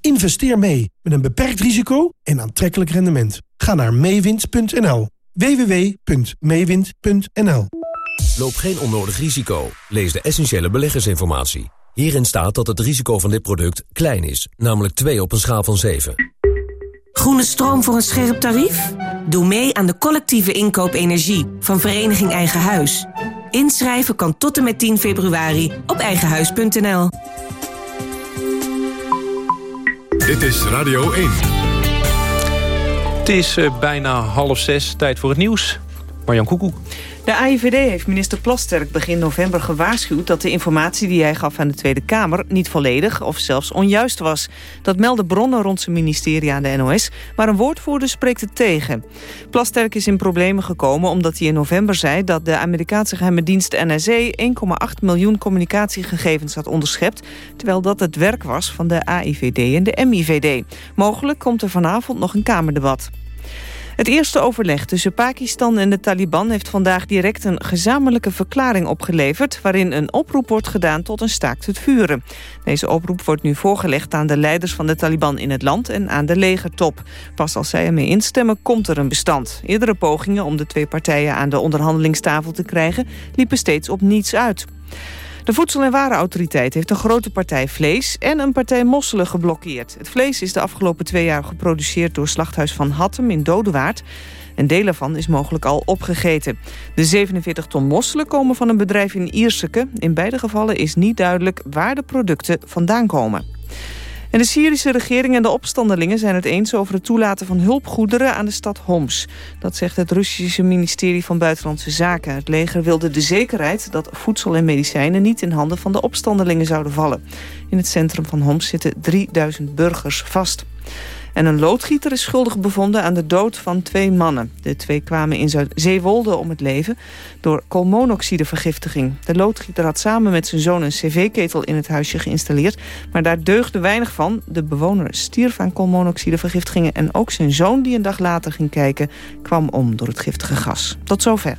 Investeer mee met een beperkt risico en aantrekkelijk rendement. Ga naar meewind.nl. www.meewind.nl Loop geen onnodig risico. Lees de essentiële beleggersinformatie. Hierin staat dat het risico van dit product klein is, namelijk 2 op een schaal van 7. Groene stroom voor een scherp tarief? Doe mee aan de collectieve inkoop energie van Vereniging Eigen Huis. Inschrijven kan tot en met 10 februari op eigenhuis.nl. Dit is Radio 1. Het is uh, bijna half zes, tijd voor het nieuws. De AIVD heeft minister Plasterk begin november gewaarschuwd... dat de informatie die hij gaf aan de Tweede Kamer... niet volledig of zelfs onjuist was. Dat melden bronnen rond zijn ministerie aan de NOS... maar een woordvoerder spreekt het tegen. Plasterk is in problemen gekomen omdat hij in november zei... dat de Amerikaanse geheime dienst NSA 1,8 miljoen communicatiegegevens had onderschept... terwijl dat het werk was van de AIVD en de MIVD. Mogelijk komt er vanavond nog een Kamerdebat. Het eerste overleg tussen Pakistan en de Taliban heeft vandaag direct een gezamenlijke verklaring opgeleverd... waarin een oproep wordt gedaan tot een staakt het vuren. Deze oproep wordt nu voorgelegd aan de leiders van de Taliban in het land en aan de legertop. Pas als zij ermee instemmen komt er een bestand. Eerdere pogingen om de twee partijen aan de onderhandelingstafel te krijgen liepen steeds op niets uit. De Voedsel- en Warenautoriteit heeft een grote partij vlees en een partij mosselen geblokkeerd. Het vlees is de afgelopen twee jaar geproduceerd door Slachthuis van Hattem in Dodewaard. Een deel ervan is mogelijk al opgegeten. De 47 ton mosselen komen van een bedrijf in Ierseke. In beide gevallen is niet duidelijk waar de producten vandaan komen. En de Syrische regering en de opstandelingen zijn het eens over het toelaten van hulpgoederen aan de stad Homs. Dat zegt het Russische ministerie van Buitenlandse Zaken. Het leger wilde de zekerheid dat voedsel en medicijnen niet in handen van de opstandelingen zouden vallen. In het centrum van Homs zitten 3000 burgers vast. En een loodgieter is schuldig bevonden aan de dood van twee mannen. De twee kwamen in Zeewolde om het leven door koolmonoxidevergiftiging. De loodgieter had samen met zijn zoon een cv-ketel in het huisje geïnstalleerd... maar daar deugde weinig van. De bewoner stierf aan koolmonoxidevergiftigingen... en ook zijn zoon, die een dag later ging kijken, kwam om door het giftige gas. Tot zover.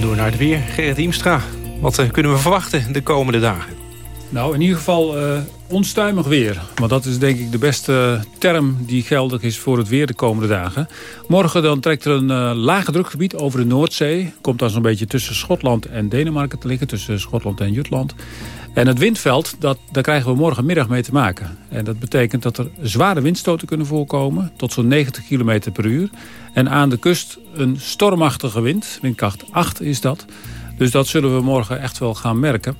Door naar het weer, Gerrit Hiemstra. Wat eh, kunnen we verwachten de komende dagen? Nou, in ieder geval uh, onstuimig weer. Want dat is denk ik de beste term die geldig is voor het weer de komende dagen. Morgen dan trekt er een uh, lage drukgebied over de Noordzee. Komt dan zo'n beetje tussen Schotland en Denemarken te liggen. Tussen Schotland en Jutland. En het windveld, dat, daar krijgen we morgenmiddag mee te maken. En dat betekent dat er zware windstoten kunnen voorkomen. Tot zo'n 90 km per uur. En aan de kust een stormachtige wind. Windkracht 8 is dat. Dus dat zullen we morgen echt wel gaan merken.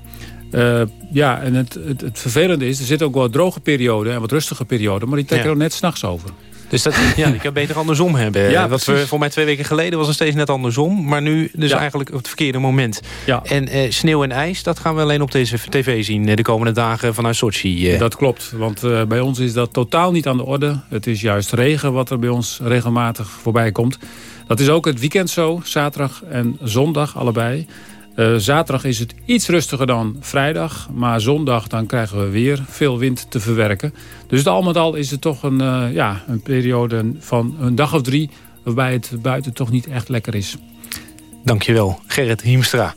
Uh, ja, en het, het, het, vervelende is, er zitten ook wel droge perioden en wat rustige perioden, maar die trekken ja. er net s'nachts over. Dus dat, ja, ik kan beter andersom hebben. Ja, Wat we, voor mij twee weken geleden was het steeds net andersom. Maar nu dus ja. eigenlijk op het verkeerde moment. Ja. En eh, sneeuw en ijs, dat gaan we alleen op deze tv zien... de komende dagen vanuit Sochi. Eh. Dat klopt, want uh, bij ons is dat totaal niet aan de orde. Het is juist regen wat er bij ons regelmatig voorbij komt. Dat is ook het weekend zo, zaterdag en zondag allebei. Uh, zaterdag is het iets rustiger dan vrijdag. Maar zondag dan krijgen we weer veel wind te verwerken. Dus al met al is het toch een, uh, ja, een periode van een dag of drie... waarbij het buiten toch niet echt lekker is. Dankjewel, Gerrit Hiemstra.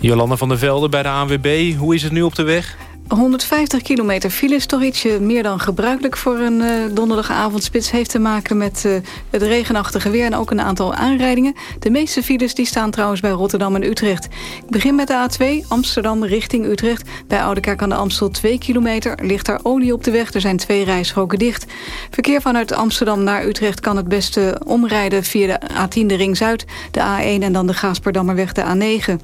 Jolanda van der Velde bij de ANWB. Hoe is het nu op de weg? 150 kilometer file is toch ietsje meer dan gebruikelijk voor een uh, donderdagavondspits. Heeft te maken met uh, het regenachtige weer en ook een aantal aanrijdingen. De meeste files die staan trouwens bij Rotterdam en Utrecht. Ik begin met de A2, Amsterdam richting Utrecht. Bij Oudekerk aan de Amstel 2 kilometer. Ligt daar olie op de weg, er zijn twee rijstroken dicht. Verkeer vanuit Amsterdam naar Utrecht kan het beste omrijden via de A10 de Ring Zuid, de A1 en dan de Gaasperdammerweg de A9.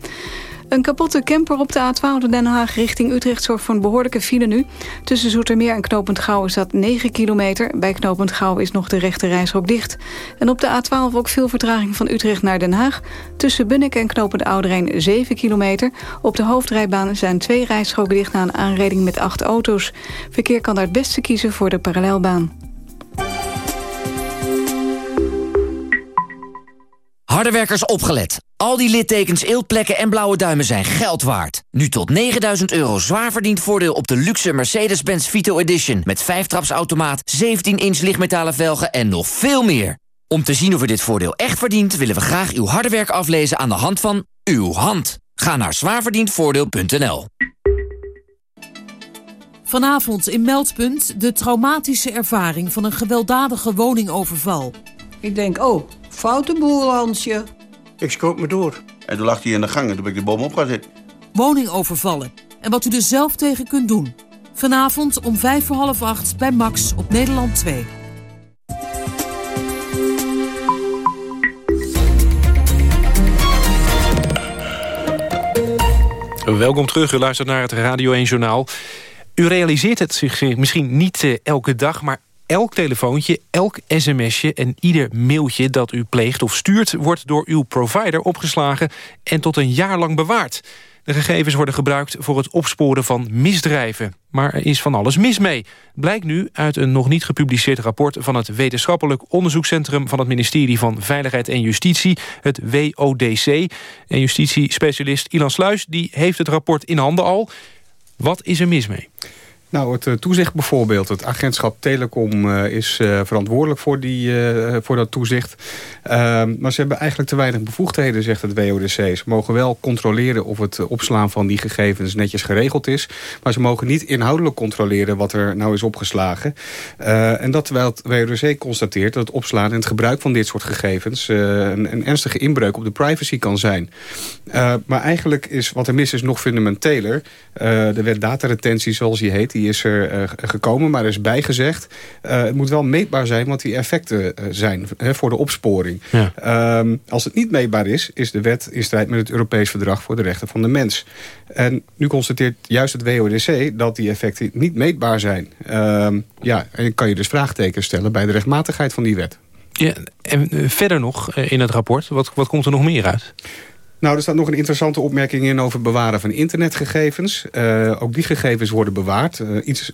Een kapotte camper op de A12 Den Haag richting Utrecht zorgt voor een behoorlijke file nu. Tussen Zoetermeer en Knopend Gouw is dat 9 kilometer. Bij Knopend Gouw is nog de rechte reishok dicht. En op de A12 ook veel vertraging van Utrecht naar Den Haag. Tussen Bunnik en Knopend Ouderijn 7 kilometer. Op de hoofdrijbaan zijn twee rijstroken dicht na een aanrijding met acht auto's. Verkeer kan daar het beste kiezen voor de parallelbaan. Hardewerkers opgelet. Al die littekens, eeltplekken en blauwe duimen zijn geld waard. Nu tot 9000 euro zwaar verdiend voordeel op de luxe Mercedes-Benz Vito Edition... met 5-trapsautomaat, 17-inch lichtmetalen velgen en nog veel meer. Om te zien of u dit voordeel echt verdient... willen we graag uw harde werk aflezen aan de hand van uw hand. Ga naar zwaarverdiendvoordeel.nl. Vanavond in Meldpunt de traumatische ervaring... van een gewelddadige woningoverval. Ik denk, oh, foute boel, Hansje. Ik schoot me door. En toen lag hij in de gang en toen ben ik de boom op gaan zitten. Woningovervallen. En wat u er zelf tegen kunt doen. Vanavond om vijf voor half acht bij Max op Nederland 2. Welkom terug, u luistert naar het Radio 1 Journaal. U realiseert het zich misschien niet uh, elke dag, maar elk telefoontje, elk sms'je en ieder mailtje dat u pleegt of stuurt... wordt door uw provider opgeslagen en tot een jaar lang bewaard. De gegevens worden gebruikt voor het opsporen van misdrijven. Maar er is van alles mis mee. Blijkt nu uit een nog niet gepubliceerd rapport... van het Wetenschappelijk Onderzoekscentrum... van het ministerie van Veiligheid en Justitie, het WODC. En justitiespecialist Ilan Sluis die heeft het rapport in handen al. Wat is er mis mee? Nou, het uh, toezicht bijvoorbeeld. Het agentschap Telecom uh, is uh, verantwoordelijk voor, die, voor dat toezicht. Ehm, maar ze hebben eigenlijk te weinig bevoegdheden, zegt het WODC. Ze mogen wel controleren of het opslaan van die gegevens netjes geregeld is. Maar ze mogen niet inhoudelijk controleren wat er nou is opgeslagen. en dat terwijl het WODC constateert dat het opslaan en het gebruik van dit soort gegevens... Een, een, ernstige inbreuk op de privacy kan zijn. maar eigenlijk is wat er mis is nog fundamenteler. de wet dataretentie, zoals die heet die is er uh, gekomen, maar er is bijgezegd... Uh, het moet wel meetbaar zijn wat die effecten uh, zijn voor de opsporing. Ja. Um, als het niet meetbaar is, is de wet in strijd met het Europees Verdrag voor de Rechten van de Mens. En nu constateert juist het WODC dat die effecten niet meetbaar zijn. Um, ja, en kan je dus vraagtekens stellen bij de rechtmatigheid van die wet. Ja, en verder nog in het rapport, wat, wat komt er nog meer uit? Nou, er staat nog een interessante opmerking in over bewaren van internetgegevens. Uh, ook die gegevens worden bewaard. Uh, iets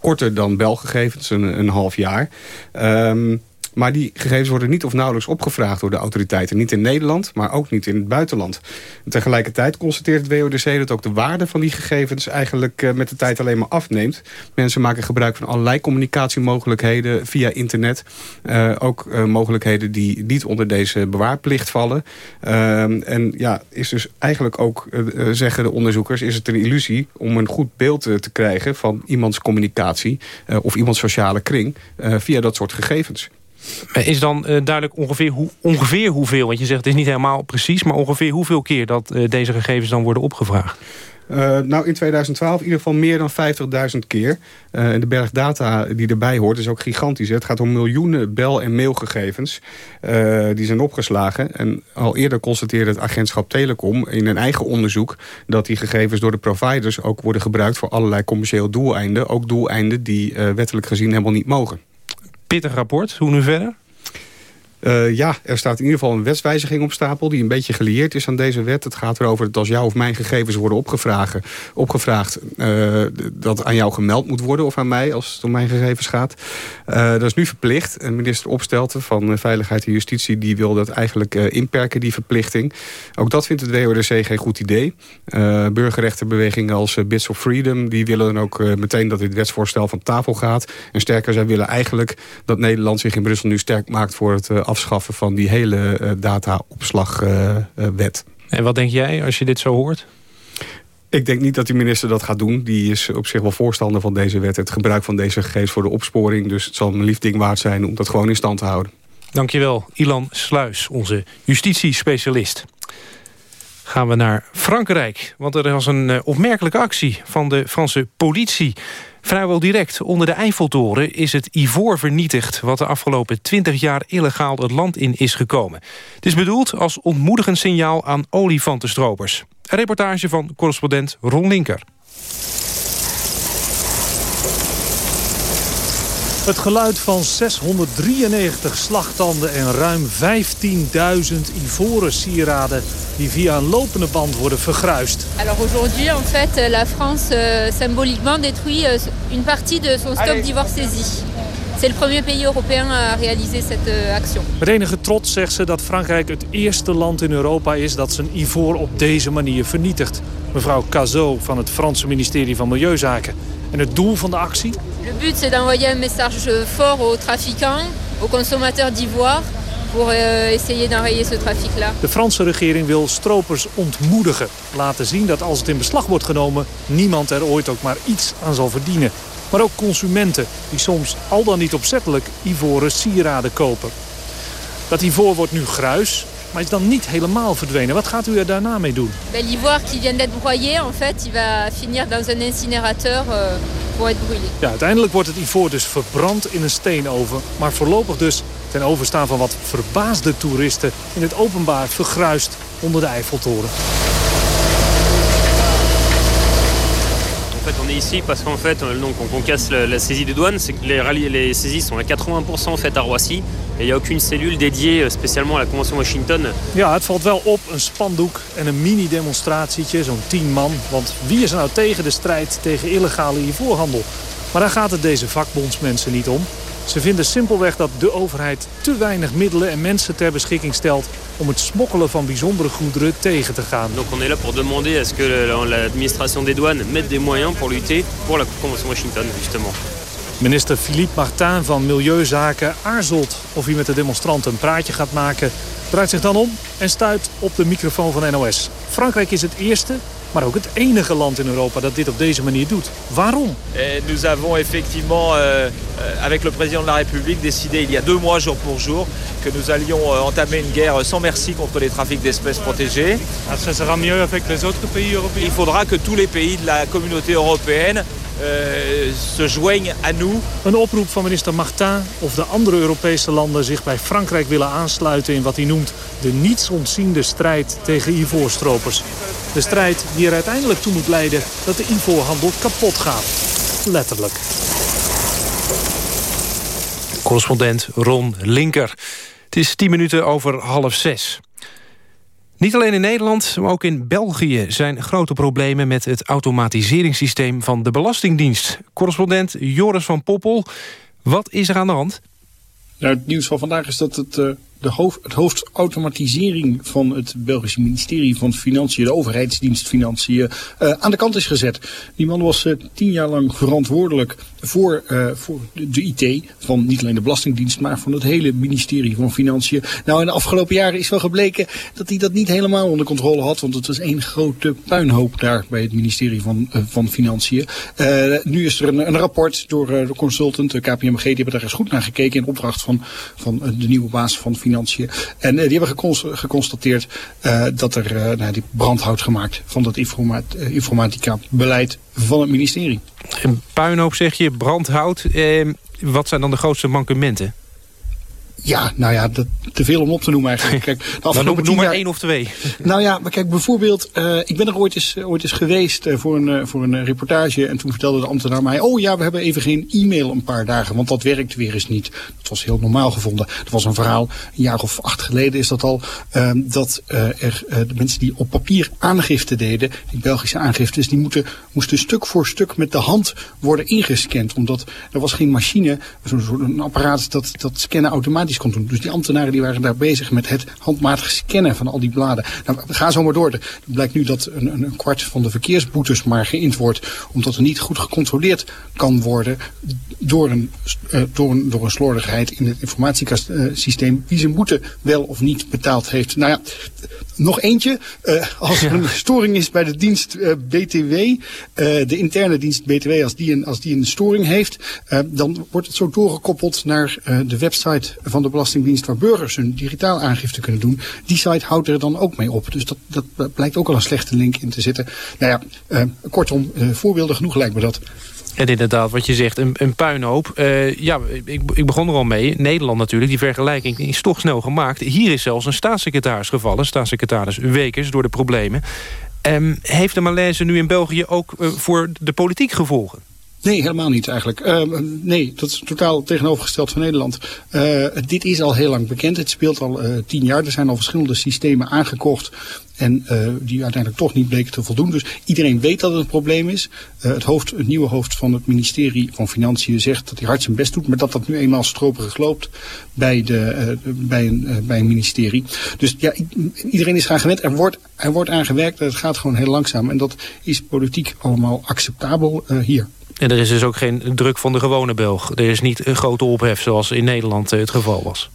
korter dan belgegevens, een, een half jaar. Um, maar die gegevens worden niet of nauwelijks opgevraagd door de autoriteiten. Niet in Nederland, maar ook niet in het buitenland. En tegelijkertijd constateert het WODC dat ook de waarde van die gegevens... eigenlijk uh, met de tijd alleen maar afneemt. Mensen maken gebruik van allerlei communicatiemogelijkheden via internet. Uh, ook uh, mogelijkheden die niet onder deze bewaarplicht vallen. en ja, is dus eigenlijk ook, zeggen de onderzoekers... is het een illusie om een goed beeld te krijgen van iemands communicatie... of iemands sociale kring via dat soort gegevens. Is dan uh, duidelijk ongeveer, hoe, ongeveer hoeveel, want je zegt het is niet helemaal precies... maar ongeveer hoeveel keer dat uh, deze gegevens dan worden opgevraagd? Nou, in 2012 in ieder geval meer dan 50.000 keer. En de berg data die erbij hoort is ook gigantisch. Het gaat om miljoenen bel- en mailgegevens. Die zijn opgeslagen. En al eerder constateerde het agentschap Telecom in een eigen onderzoek... dat die gegevens door de providers ook worden gebruikt... voor allerlei commercieel doeleinden. Ook doeleinden die wettelijk gezien helemaal niet mogen pittig rapport. Hoe nu verder? Uh, ja, er staat in ieder geval een wetswijziging op stapel... die een beetje gelieerd is aan deze wet. Het gaat erover dat als jou of mijn gegevens worden opgevraagd... opgevraagd uh, dat aan jou gemeld moet worden... of aan mij, als het om mijn gegevens gaat. Uh, dat is nu verplicht. En minister Opstelten van Veiligheid en Justitie... die wil dat eigenlijk inperken, die verplichting. Ook dat vindt het WODC geen goed idee. burgerrechtenbewegingen als Bits of Freedom... die willen dan ook meteen dat dit wetsvoorstel van tafel gaat. En sterker, zij willen eigenlijk dat Nederland zich in Brussel nu sterk maakt... voor het afschaffen van die hele uh, dataopslagwet. Uh, en wat denk jij als je dit zo hoort? Ik denk niet dat die minister dat gaat doen. Die is op zich wel voorstander van deze wet. Het gebruik van deze gegevens voor de opsporing. Dus het zal een lief ding waard zijn om dat gewoon in stand te houden. Dankjewel, Ilan Sluis, onze justitiespecialist. Gaan we naar Frankrijk. Want er was een uh, opmerkelijke actie van de Franse politie. Vrijwel direct onder de Eiffeltoren is het ivoor vernietigd... wat de afgelopen 20 jaar illegaal het land in is gekomen. Het is bedoeld als ontmoedigend signaal aan olifantenstropers. Een reportage van correspondent Ron Linker. Het geluid van 693 slagtanden en ruim 15.000 ivoren sieraden die via een lopende band worden vergruist. Alors aujourd'hui en fait la France euh, symboliquement détruit euh, une partie de son stock d'ivoire saisi. C'est le premier pays européen à réaliser cette euh, action. Met enige trots zegt ze dat Frankrijk het eerste land in Europa is dat zijn ivoor op deze manier vernietigt. Mevrouw Cazot van het Franse ministerie van Milieuzaken. En het doel van de actie? Le but c'est d'envoyer un message fort aux trafiquants, aux consommateurs d'ivoire pour euh, essayer d'enrayer ce trafic-là. De Franse regering wil stropers ontmoedigen. Laten zien dat als het in beslag wordt genomen... niemand er ooit ook maar iets aan zal verdienen. Maar ook consumenten die soms al dan niet opzettelijk ivoren sieraden kopen. Dat ivoor wordt nu gruis, maar is dan niet helemaal verdwenen. Wat gaat u er daarna mee doen? L'ivoire qui vient d'être broyé, en fait, il va finir dans un incinérateur euh, pour être brûlé. Ja, uiteindelijk wordt het ivoor dus verbrand in een steenoven. Maar voorlopig dus ten overstaan van wat verbaasde toeristen... in het openbaar vergruist onder de Eiffeltoren. En fait, on est ici parce qu'en fait, euh, donc, on casse la saisie de douane. Les, les saisies sont à 80% faites à Roissy. Il n'y a aucune cellule dédiée euh, spécialement à la Convention Washington. Ja, het valt wel op. Een spandoek en een mini-demonstratietje, zo'n 10 man. Want wie is er nou tegen de strijd tegen illegale ivoorhandel? Maar daar gaat het deze vakbondsmensen niet om. Ze vinden simpelweg dat de overheid te weinig middelen en mensen ter beschikking stelt om het smokkelen van bijzondere goederen tegen te gaan. Donc on est là pour demander à ce que l'administration des douanes mette des moyens pour lutter pour la Convention Washington justement. Minister Philippe Martin van Milieuzaken aarzelt of hij met de demonstranten een praatje gaat maken. Draait zich dan om en stuit op de microfoon van NOS. Frankrijk is het eerste maar ook het enige land in Europa dat dit op deze manier doet. Waarom? Et nous avons effectivement, euh, euh, avec le président de la République, décidé il y a deux mois jour pour jour que nous allions euh, entamer une guerre sans merci contre les trafics d'espèces protégées. Ah, ça sera mieux avec les autres pays européens. Il faudra que tous les pays de la communauté européenne uh, se joignent à nous. Een oproep van minister Martin of de andere Europese landen zich bij Frankrijk willen aansluiten in wat hij noemt de niets ontziende strijd tegen ivoorstropers. De strijd die er uiteindelijk toe moet leiden dat de invoerhandel kapot gaat. Letterlijk. Correspondent Ron Linker. Het is tien minuten over half zes. Niet alleen in Nederland, maar ook in België zijn grote problemen met het automatiseringssysteem van de Belastingdienst. Correspondent Joris van Poppel, wat is er aan de hand? Het nieuws van vandaag is dat het uh, de hoofd, het hoofdautomatisering van het Belgische ministerie van Financiën, de overheidsdienst Financiën, uh, aan de kant is gezet. Die man was uh, tien jaar lang verantwoordelijk voor, uh, voor de, de, IT van niet alleen de Belastingdienst, maar van het hele ministerie van Financiën. Nou, in de afgelopen jaren is wel gebleken dat hij dat niet helemaal onder controle had, want het was één grote puinhoop daar bij het ministerie van, van Financiën. nu is er een, een rapport door de consultant, de KPMG, die hebben daar eens goed naar gekeken in opdracht van, van de nieuwe baas van Financiën. En uh, die hebben geconstateerd uh, dat er uh, nou, die brandhout gemaakt van dat informat informatica beleid van het ministerie. Een puinhoop zeg je, brandhout. wat zijn dan de grootste mankementen? Ja, nou ja, dat, te veel om op te noemen eigenlijk. [LAUGHS] Kijk, de afgelopen noem, noem maar jaar... één of twee. [LAUGHS] Nou ja, maar kijk, bijvoorbeeld, uh, ik ben er ooit eens, ooit eens geweest uh, voor, een, uh, voor een reportage. En toen vertelde de ambtenaar mij, oh ja, we hebben even geen e-mail een paar dagen. Want dat werkt weer eens niet. Dat was heel normaal gevonden. Dat was een verhaal, een jaar of acht geleden is dat al. dat er de mensen die op papier aangifte deden, die Belgische aangiftes, die moeten, moesten stuk voor stuk met de hand worden ingescand. Omdat er was geen machine, zo'n apparaat dat, dat scannen automatisch kon doen. Dus die ambtenaren die waren daar bezig met het handmatig scannen van al die bladen. Nou, ga zo maar door. Het blijkt nu dat een, een kwart van de verkeersboetes maar geïnd wordt. Omdat er niet goed gecontroleerd kan worden door een, uh, door een, door een slordigheid in het informatiesysteem. Wie zijn boete wel of niet betaald heeft. Nou ja, nog eentje. Uh, als er een storing is bij de dienst uh, BTW, uh, de interne dienst BTW, als die een, als die een storing heeft, dan wordt het zo doorgekoppeld naar de website van de Belastingdienst waar burgers hun digitaal aangifte kunnen doen. Die site houdt er dan ook mee op. Dus dat, dat blijkt ook al een slechte link in te zitten. Nou ja, kortom, voorbeelden genoeg lijkt me dat. En inderdaad, wat je zegt, een, een puinhoop. Uh, ja, ik, ik, begon er al mee. Nederland natuurlijk, die vergelijking is toch snel gemaakt. Hier is zelfs een staatssecretaris gevallen. Staatssecretaris Wekers, door de problemen. Um, heeft de malaise nu in België ook uh, voor de politiek gevolgen? Nee, helemaal niet eigenlijk. Uh, nee, dat is totaal tegenovergesteld van Nederland. Uh, dit is al heel lang bekend. Het speelt al uh, tien jaar. Er zijn al verschillende systemen aangekocht. En uh, die uiteindelijk toch niet bleken te voldoen. Dus iedereen weet dat het een probleem is. Het, hoofd, het nieuwe hoofd van het ministerie van Financiën zegt dat hij hard zijn best doet. Maar dat dat nu eenmaal stroperig loopt bij, de, bij, een, bij een ministerie. Dus ja, iedereen is gaan gewend. Er wordt, er wordt aan gewerkt. Het gaat gewoon heel langzaam. En dat is politiek allemaal acceptabel hier. En er is dus ook geen druk van de gewone Belg. Er is niet een grote ophef zoals in Nederland het geval was.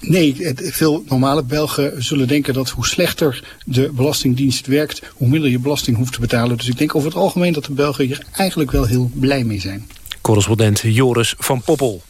Nee, veel normale Belgen zullen denken dat hoe slechter de Belastingdienst werkt, hoe minder je belasting hoeft te betalen. Dus ik denk over het algemeen dat de Belgen hier eigenlijk wel heel blij mee zijn. Correspondent Joris van Poppel.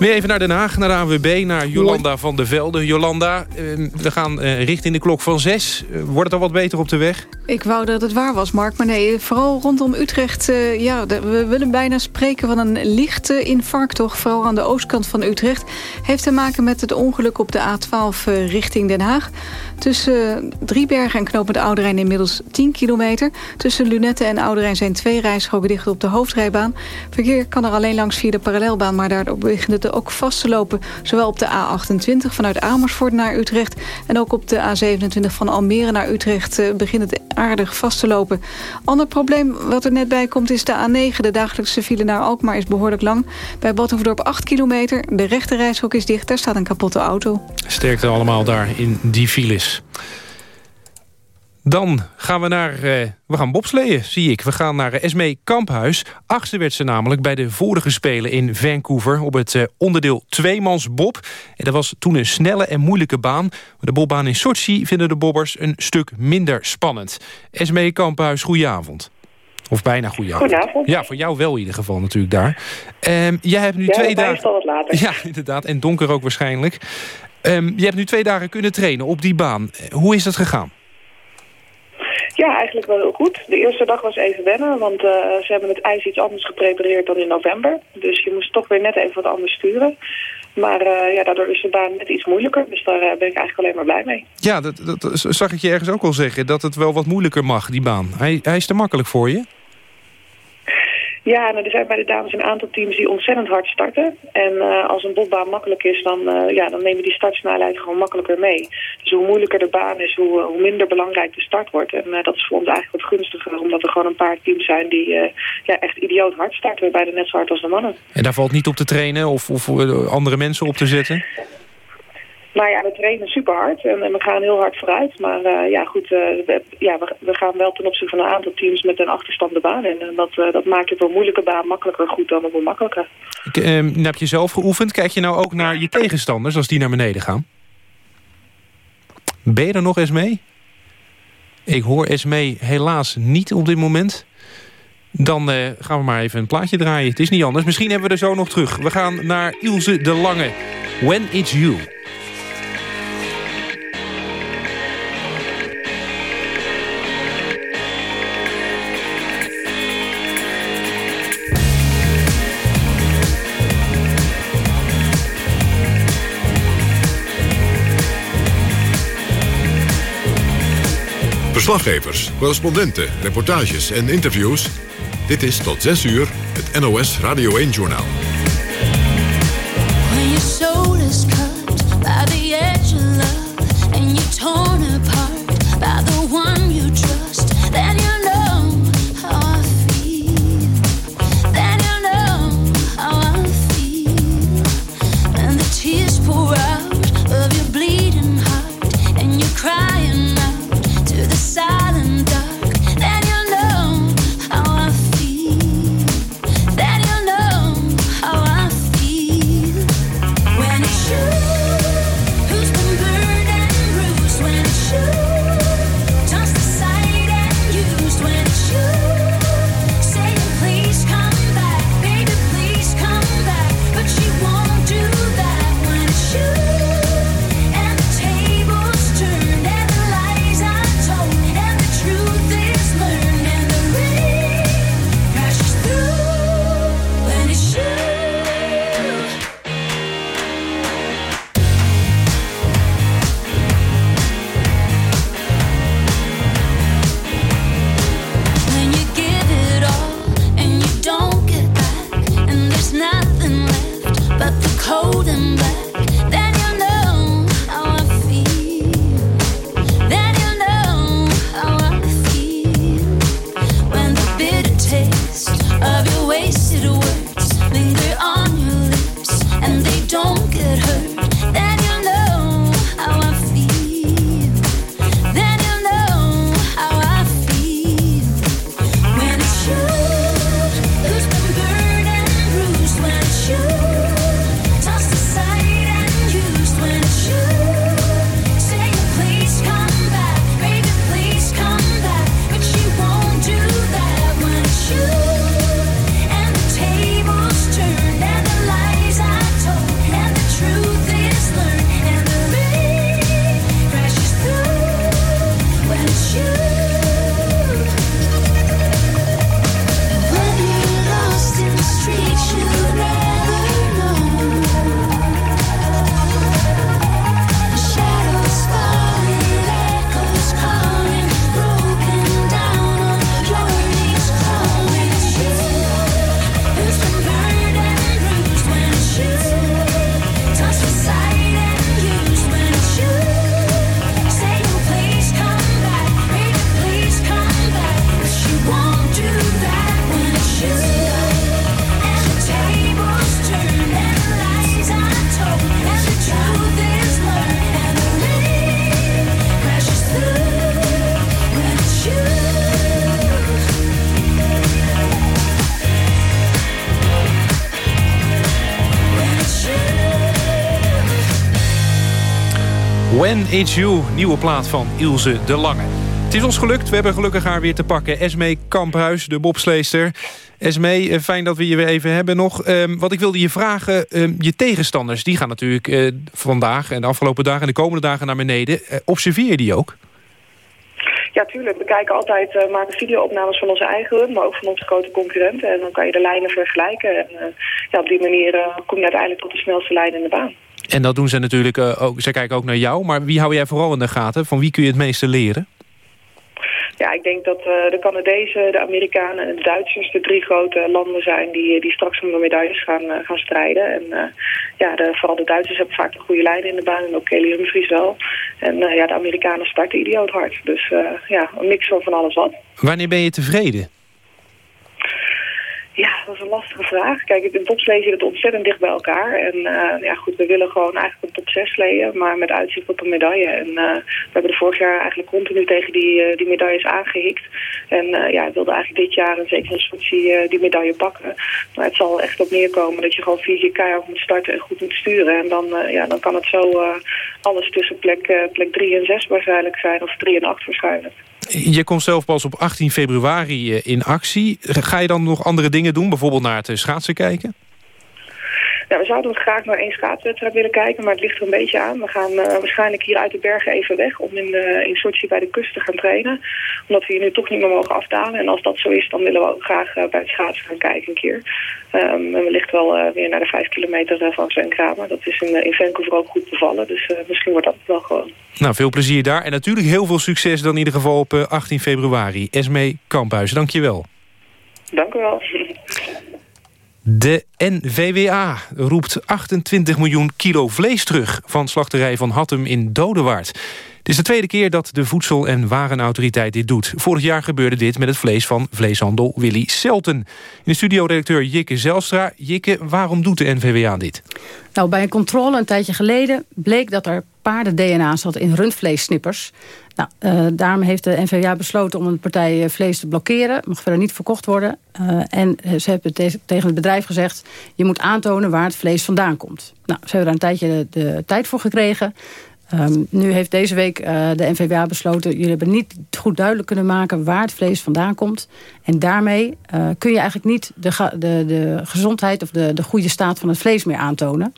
Weer even naar Den Haag, naar de AWB, naar Jolanda van der Velde. Jolanda, eh, we gaan eh, richting de klok van zes. Eh, wordt het al wat beter op de weg? Ik wou dat het waar was, Mark. Maar nee, vooral rondom Utrecht... Ja, we willen bijna spreken van een lichte infarct, toch? Vooral aan de oostkant van Utrecht. Heeft te maken met het ongeluk op de A12 uh, richting Den Haag. Tussen Driebergen en Knoopend Ouderijn inmiddels 10 kilometer. Tussen Lunette en Ouderijn zijn twee rijstroken dicht op de hoofdrijbaan. Verkeer kan er alleen langs via de parallelbaan... maar daardoor begint het ook vast te lopen. Zowel op de A28 vanuit Amersfoort naar Utrecht... en ook op de A27 van Almere naar Utrecht uh, begint het aardig vast te lopen. Ander probleem wat er net bij komt is de A9. De dagelijkse file naar Alkmaar is behoorlijk lang. Bij Battenverdorp 8 kilometer. De rechte reishok is dicht. Daar staat een kapotte auto. Sterkte allemaal daar in die files. Dan gaan we naar... Uh, we gaan bobsleeën, zie ik. We gaan naar uh, Esmee Kamphuis. Achtste werd ze namelijk bij de vorige Spelen in Vancouver... op het uh, onderdeel tweemans bob. En dat was toen een snelle en moeilijke baan. Maar de bobbaan in Sochi vinden de bobbers een stuk minder spannend. Esmee Kamphuis, goedenavond. Of bijna goedenavond. Goedenavond. Ja, voor jou wel in ieder geval natuurlijk daar. Um, jij hebt nu ja, twee dagen... wat later. Ja, inderdaad. En donker ook waarschijnlijk. Um, je hebt nu twee dagen kunnen trainen op die baan. Hoe is dat gegaan? Ja, eigenlijk wel heel goed. De eerste dag was even wennen, want uh, ze hebben het ijs iets anders geprepareerd dan in november. Dus je moest toch weer net even wat anders sturen. Maar uh, ja, daardoor is de baan net iets moeilijker. Dus daar uh, ben ik eigenlijk alleen maar blij mee. Ja, dat, dat, zag ik je ergens ook al zeggen. Dat het wel wat moeilijker mag, die baan. Hij, hij is te makkelijk voor je? Ja, nou, er zijn bij de dames een aantal teams die ontzettend hard starten. En uh, als een botbaan makkelijk is, dan, uh, ja, dan nemen die startsnelheid gewoon makkelijker mee. Dus hoe moeilijker de baan is, hoe, hoe minder belangrijk de start wordt. En dat is voor ons eigenlijk wat gunstiger, omdat er gewoon een paar teams zijn die ja, echt idioot hard starten. Bijna net zo hard als de mannen. En daar valt niet op te trainen of, of andere mensen op te zetten? Nou ja, we trainen super hard en, we gaan heel hard vooruit. Maar uh, ja, goed, uh, we, ja, we, we, gaan wel ten opzichte van een aantal teams met een achterstand de baan in. En dat, uh, dat maakt het een moeilijke baan makkelijker goed dan een makkelijke. Ik, ehm, heb je zelf geoefend. Kijk je nou ook naar je tegenstanders als die naar beneden gaan? Ben je er nog eens mee? Ik hoor Esmee helaas niet op dit moment. Dan gaan we maar even een plaatje draaien. Het is niet anders. Misschien hebben we er zo nog terug. We gaan naar Ilse de Lange. When It's You. Verslaggevers, correspondenten, reportages en interviews. Dit is tot 6 uur het NOS Radio 1-journaal. When your soul is cut by the edge of love And you're torn apart by the When It's You, nieuwe plaat van Ilse de Lange. Het is ons gelukt, we hebben gelukkig haar weer te pakken. Esme Kamphuis, de bobsleester. Esme, eh, fijn dat we je weer even hebben nog. Um, wat ik wilde je vragen, um, je tegenstanders... die gaan natuurlijk uh, vandaag en de afgelopen dagen en de komende dagen naar beneden. Uh, observeer je die ook? Ja, tuurlijk. We kijken altijd, uh, maken video-opnames van onze eigen run, maar ook van onze grote concurrenten. En dan kan je de lijnen vergelijken. En ja, op die manier uh, kom je uiteindelijk tot de snelste lijn in de baan. En dat doen ze natuurlijk ook. Ze kijken ook naar jou. Maar wie hou jij vooral in de gaten? Van wie kun je het meeste leren? Ja, ik denk dat uh, de Canadezen, de Amerikanen en de Duitsers de drie grote landen zijn die, die straks om de medailles gaan, uh, gaan strijden. En uh, ja, de, vooral de Duitsers hebben vaak een goede lijn in de baan en ook Kelly Humphries wel. En ja, de Amerikanen starten idioot hard. Dus ja, een mix van van alles wat. Wanneer ben je tevreden? Ja, dat is een lastige vraag. Kijk, in bobslee zit het ontzettend dicht bij elkaar. En uh, ja, goed, we willen gewoon eigenlijk een top 6 sleeën, maar met uitzicht op een medaille. En uh, we hebben er vorig jaar eigenlijk continu tegen die, uh, die medailles aangehikt. En ja, ik wilde eigenlijk dit jaar en zeker in Sochi die medaille pakken. Maar het zal echt op neerkomen dat je gewoon vier keer keihard moet starten en goed moet sturen. En dan, ja, dan kan het zo alles tussen plek, plek 3 en 6 waarschijnlijk zijn, of 3 en 8 waarschijnlijk. Je komt zelf pas op 18 februari in actie. Ga je dan nog andere dingen doen? Bijvoorbeeld naar het schaatsen kijken? Ja, we zouden graag naar één schaatswedstrijd willen kijken, maar het ligt er een beetje aan. We gaan uh, waarschijnlijk hier uit de bergen even weg om in, uh, in Sochi bij de kust te gaan trainen. Omdat we hier nu toch niet meer mogen afdalen. En als dat zo is, dan willen we ook graag uh, bij het schaatsen gaan kijken een keer. Um, en wellicht wel weer naar de vijf kilometer van Sven Kramer. Dat is in, in Vancouver ook goed bevallen, dus misschien wordt dat wel gewoon. Nou, veel plezier daar. En natuurlijk heel veel succes dan in ieder geval op 18 februari. Esme Kamphuis, dank je wel. Dank u wel. De NVWA roept 28 miljoen kilo vlees terug... van slachterij van Hattem in Dodewaard. Is de tweede keer dat de Voedsel- en Warenautoriteit dit doet. Vorig jaar gebeurde dit met het vlees van vleeshandel Willy Selten. In de studio redacteur Jikke Zelstra. Jikke, waarom doet de NVWA dit? Nou, bij een controle een tijdje geleden bleek dat er paarden-DNA zat in rundvleessnippers. Nou, uh, daarom heeft de NVWA besloten om een partij vlees te blokkeren. Mag verder niet verkocht worden. Uh, en ze hebben te tegen het bedrijf gezegd... je moet aantonen waar het vlees vandaan komt. Nou, ze hebben daar een tijdje de tijd voor gekregen. Um, nu heeft deze week uh, de NVWA besloten... jullie hebben niet goed duidelijk kunnen maken waar het vlees vandaan komt. En daarmee uh, kun je eigenlijk niet de, de, de gezondheid... of de, de goede staat van het vlees meer aantonen.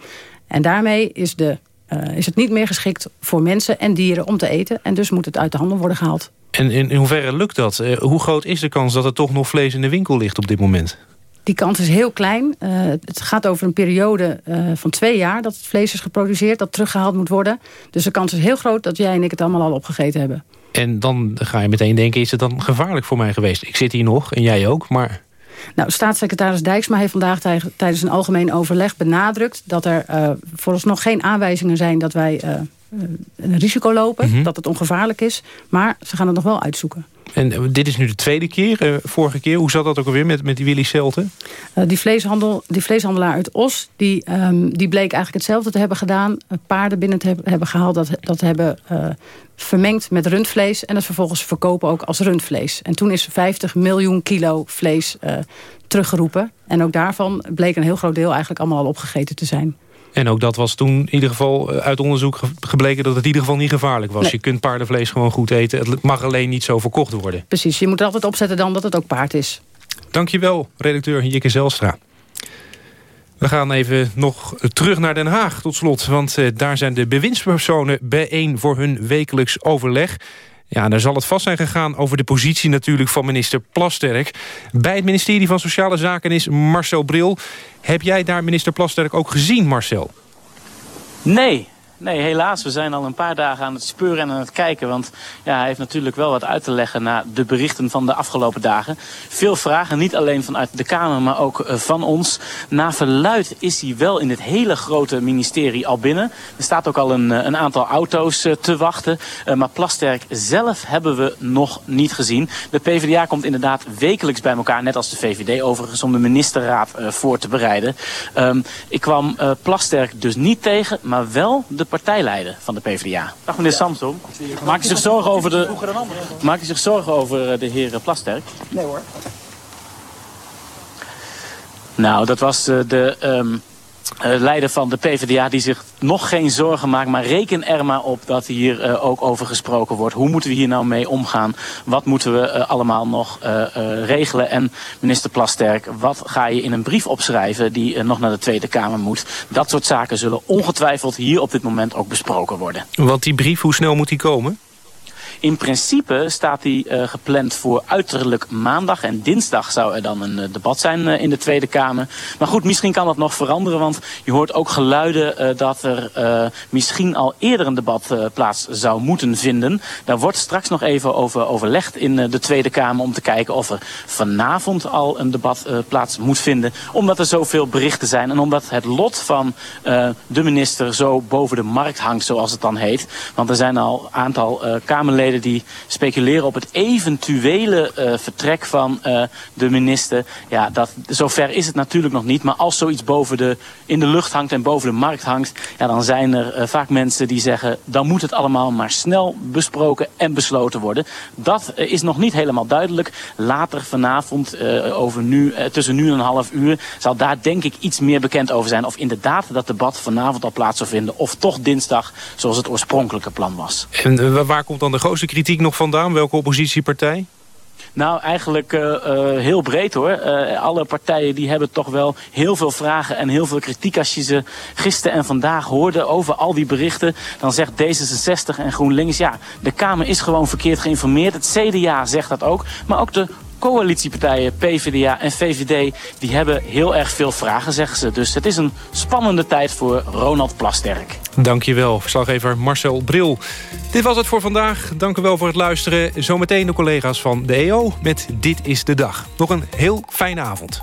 En daarmee is, de, uh, is het niet meer geschikt voor mensen en dieren om te eten. En dus moet het uit de handel worden gehaald. En in hoeverre lukt dat? hoe groot is de kans dat er toch nog vlees in de winkel ligt op dit moment? Die kans is heel klein. Uh, het gaat over een periode uh, van twee jaar dat het vlees is geproduceerd... dat teruggehaald moet worden. Dus de kans is heel groot dat jij en ik het allemaal al opgegeten hebben. En dan ga je meteen denken, is het dan gevaarlijk voor mij geweest? Ik zit hier nog en jij ook, maar... Nou, staatssecretaris Dijksma heeft vandaag tijdens een algemeen overleg benadrukt... dat er uh, vooralsnog geen aanwijzingen zijn dat wij een risico lopen. Mm -hmm. Dat het ongevaarlijk is. Maar ze gaan het nog wel uitzoeken. En dit is nu de tweede keer. Uh, vorige keer, hoe zat dat ook alweer met, met die Willy Selten? Uh, die, vleeshandel, die vleeshandelaar uit Os, die, um, die bleek eigenlijk hetzelfde te hebben gedaan. Paarden binnen te hebben, gehaald, dat, dat hebben vermengd met rundvlees. En dat vervolgens verkopen ook als rundvlees. En toen is 50 miljoen kilo vlees teruggeroepen. En ook daarvan bleek een heel groot deel eigenlijk allemaal al opgegeten te zijn. En ook dat was toen in ieder geval uit onderzoek gebleken... dat het in ieder geval niet gevaarlijk was. Nee. Je kunt paardenvlees gewoon goed eten. Het mag alleen niet zo verkocht worden. Precies, je moet er altijd opzetten dan dat het ook paard is. Dankjewel, redacteur Jikke Zelstra. We gaan even nog terug naar Den Haag tot slot. Want uh, daar zijn de bewindspersonen bijeen voor hun wekelijks overleg. Ja, daar zal het vast zijn gegaan over de positie natuurlijk van minister Plasterk. Bij het ministerie van Sociale Zaken is Marcel Bril. Heb jij daar minister Plasterk ook gezien, Marcel? Nee, Nee, helaas. We zijn al een paar dagen aan het speuren en aan het kijken. Want ja, hij heeft natuurlijk wel wat uit te leggen na de berichten van de afgelopen dagen. Veel vragen, niet alleen vanuit de Kamer, maar ook uh, van ons. Na verluid is hij wel in het hele grote ministerie al binnen. Er staat ook al een, een aantal auto's uh, te wachten. Maar Plasterk zelf hebben we nog niet gezien. De PvdA komt inderdaad wekelijks bij elkaar, net als de VVD overigens, om de ministerraad voor te bereiden. Um, ik kwam Plasterk dus niet tegen, maar wel de partijleider van de PvdA. Dag meneer Samson. Maakt u zich zorgen over de, maakt u zich zorgen over de heer Plasterk? Nee hoor. Nou, dat was de... de um, leider van de PvdA die zich nog geen zorgen maakt. Maar reken er maar op dat hier uh, ook over gesproken wordt. Hoe moeten we hier nou mee omgaan? Wat moeten we uh, allemaal nog regelen? En minister Plasterk, wat ga je in een brief opschrijven die nog naar de Tweede Kamer moet? Dat soort zaken zullen ongetwijfeld hier op dit moment ook besproken worden. Want die brief, hoe snel moet die komen? In principe staat die uh, gepland voor uiterlijk maandag. En dinsdag zou er dan een uh, debat zijn uh, in de Tweede Kamer. Maar goed, misschien kan dat nog veranderen. Want je hoort ook geluiden dat er misschien al eerder een debat plaats zou moeten vinden. Daar wordt straks nog even over overlegd in de Tweede Kamer. Om te kijken of er vanavond al een debat plaats moet vinden. Omdat er zoveel berichten zijn. En omdat het lot van de minister zo boven de markt hangt, zoals het dan heet. Want er zijn al een aantal Kamerleden die speculeren op het eventuele uh, vertrek van uh, de minister. Ja, dat, zover is het natuurlijk nog niet. Maar als zoiets boven de, in de lucht hangt en boven de markt hangt... Ja, dan zijn er uh, vaak mensen die zeggen... dan moet het allemaal maar snel besproken en besloten worden. Dat is nog niet helemaal duidelijk. Later vanavond, over nu, tussen nu en een half uur... zal daar denk ik iets meer bekend over zijn. Of inderdaad dat debat vanavond al plaats zal vinden. Of toch dinsdag, zoals het oorspronkelijke plan was. En waar komt dan de grootste kritiek nog vandaan? Welke oppositiepartij? Nou, eigenlijk uh, uh, heel breed hoor. Uh, alle partijen die hebben toch wel heel veel vragen en heel veel kritiek. Als je ze gisteren en vandaag hoorde over al die berichten... dan zegt D66 en GroenLinks... ja, de Kamer is gewoon verkeerd geïnformeerd. Het CDA zegt dat ook. Maar ook de coalitiepartijen PvdA en VVD... die hebben heel erg veel vragen, zeggen ze. Dus het is een spannende tijd voor Ronald Plasterk. Dankjewel, verslaggever Marcel Bril. Dit was het voor vandaag. Dank u wel voor het luisteren. Zometeen de collega's van de EO met Dit is de Dag. Nog een heel fijne avond.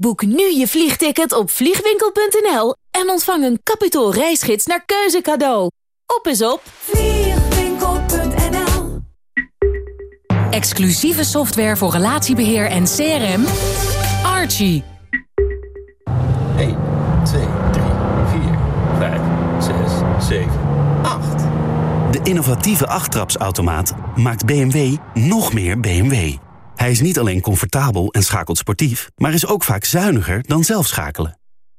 Boek nu je vliegticket op vliegwinkel.nl en ontvang een kapitaal reisgids naar keuze cadeau. Op is op vliegwinkel.nl Exclusieve software voor relatiebeheer en CRM. Archie. 1, 2, 3, 4, 5, 6, 7, 8. De innovatieve achttrapsautomaat maakt BMW nog meer BMW. Hij is niet alleen comfortabel en schakelt sportief, maar is ook vaak zuiniger dan zelf schakelen.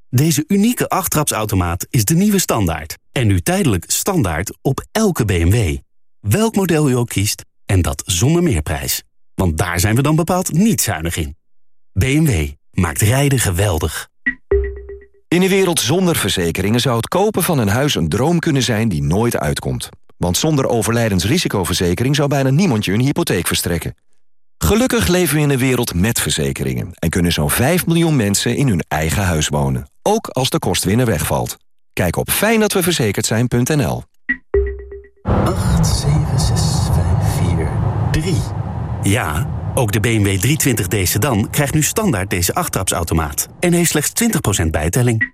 Deze unieke achttrapsautomaat is de nieuwe standaard. En nu tijdelijk standaard op elke BMW. Welk model u ook kiest, en dat zonder meerprijs. Want daar zijn we dan bepaald niet zuinig in. BMW maakt rijden geweldig. In een wereld zonder verzekeringen zou het kopen van een huis een droom kunnen zijn die nooit uitkomt. Want zonder overlijdensrisicoverzekering zou bijna niemand je een hypotheek verstrekken. Gelukkig leven we in een wereld met verzekeringen... en kunnen zo'n 5 miljoen mensen in hun eigen huis wonen. Ook als de kostwinner wegvalt. Kijk op fijndatweverzekerd zijn.nl 8, 7, 6, 5, 4, 3. Ja, ook de BMW 320d sedan krijgt nu standaard deze achttrapsautomaat... en heeft slechts 20% bijtelling.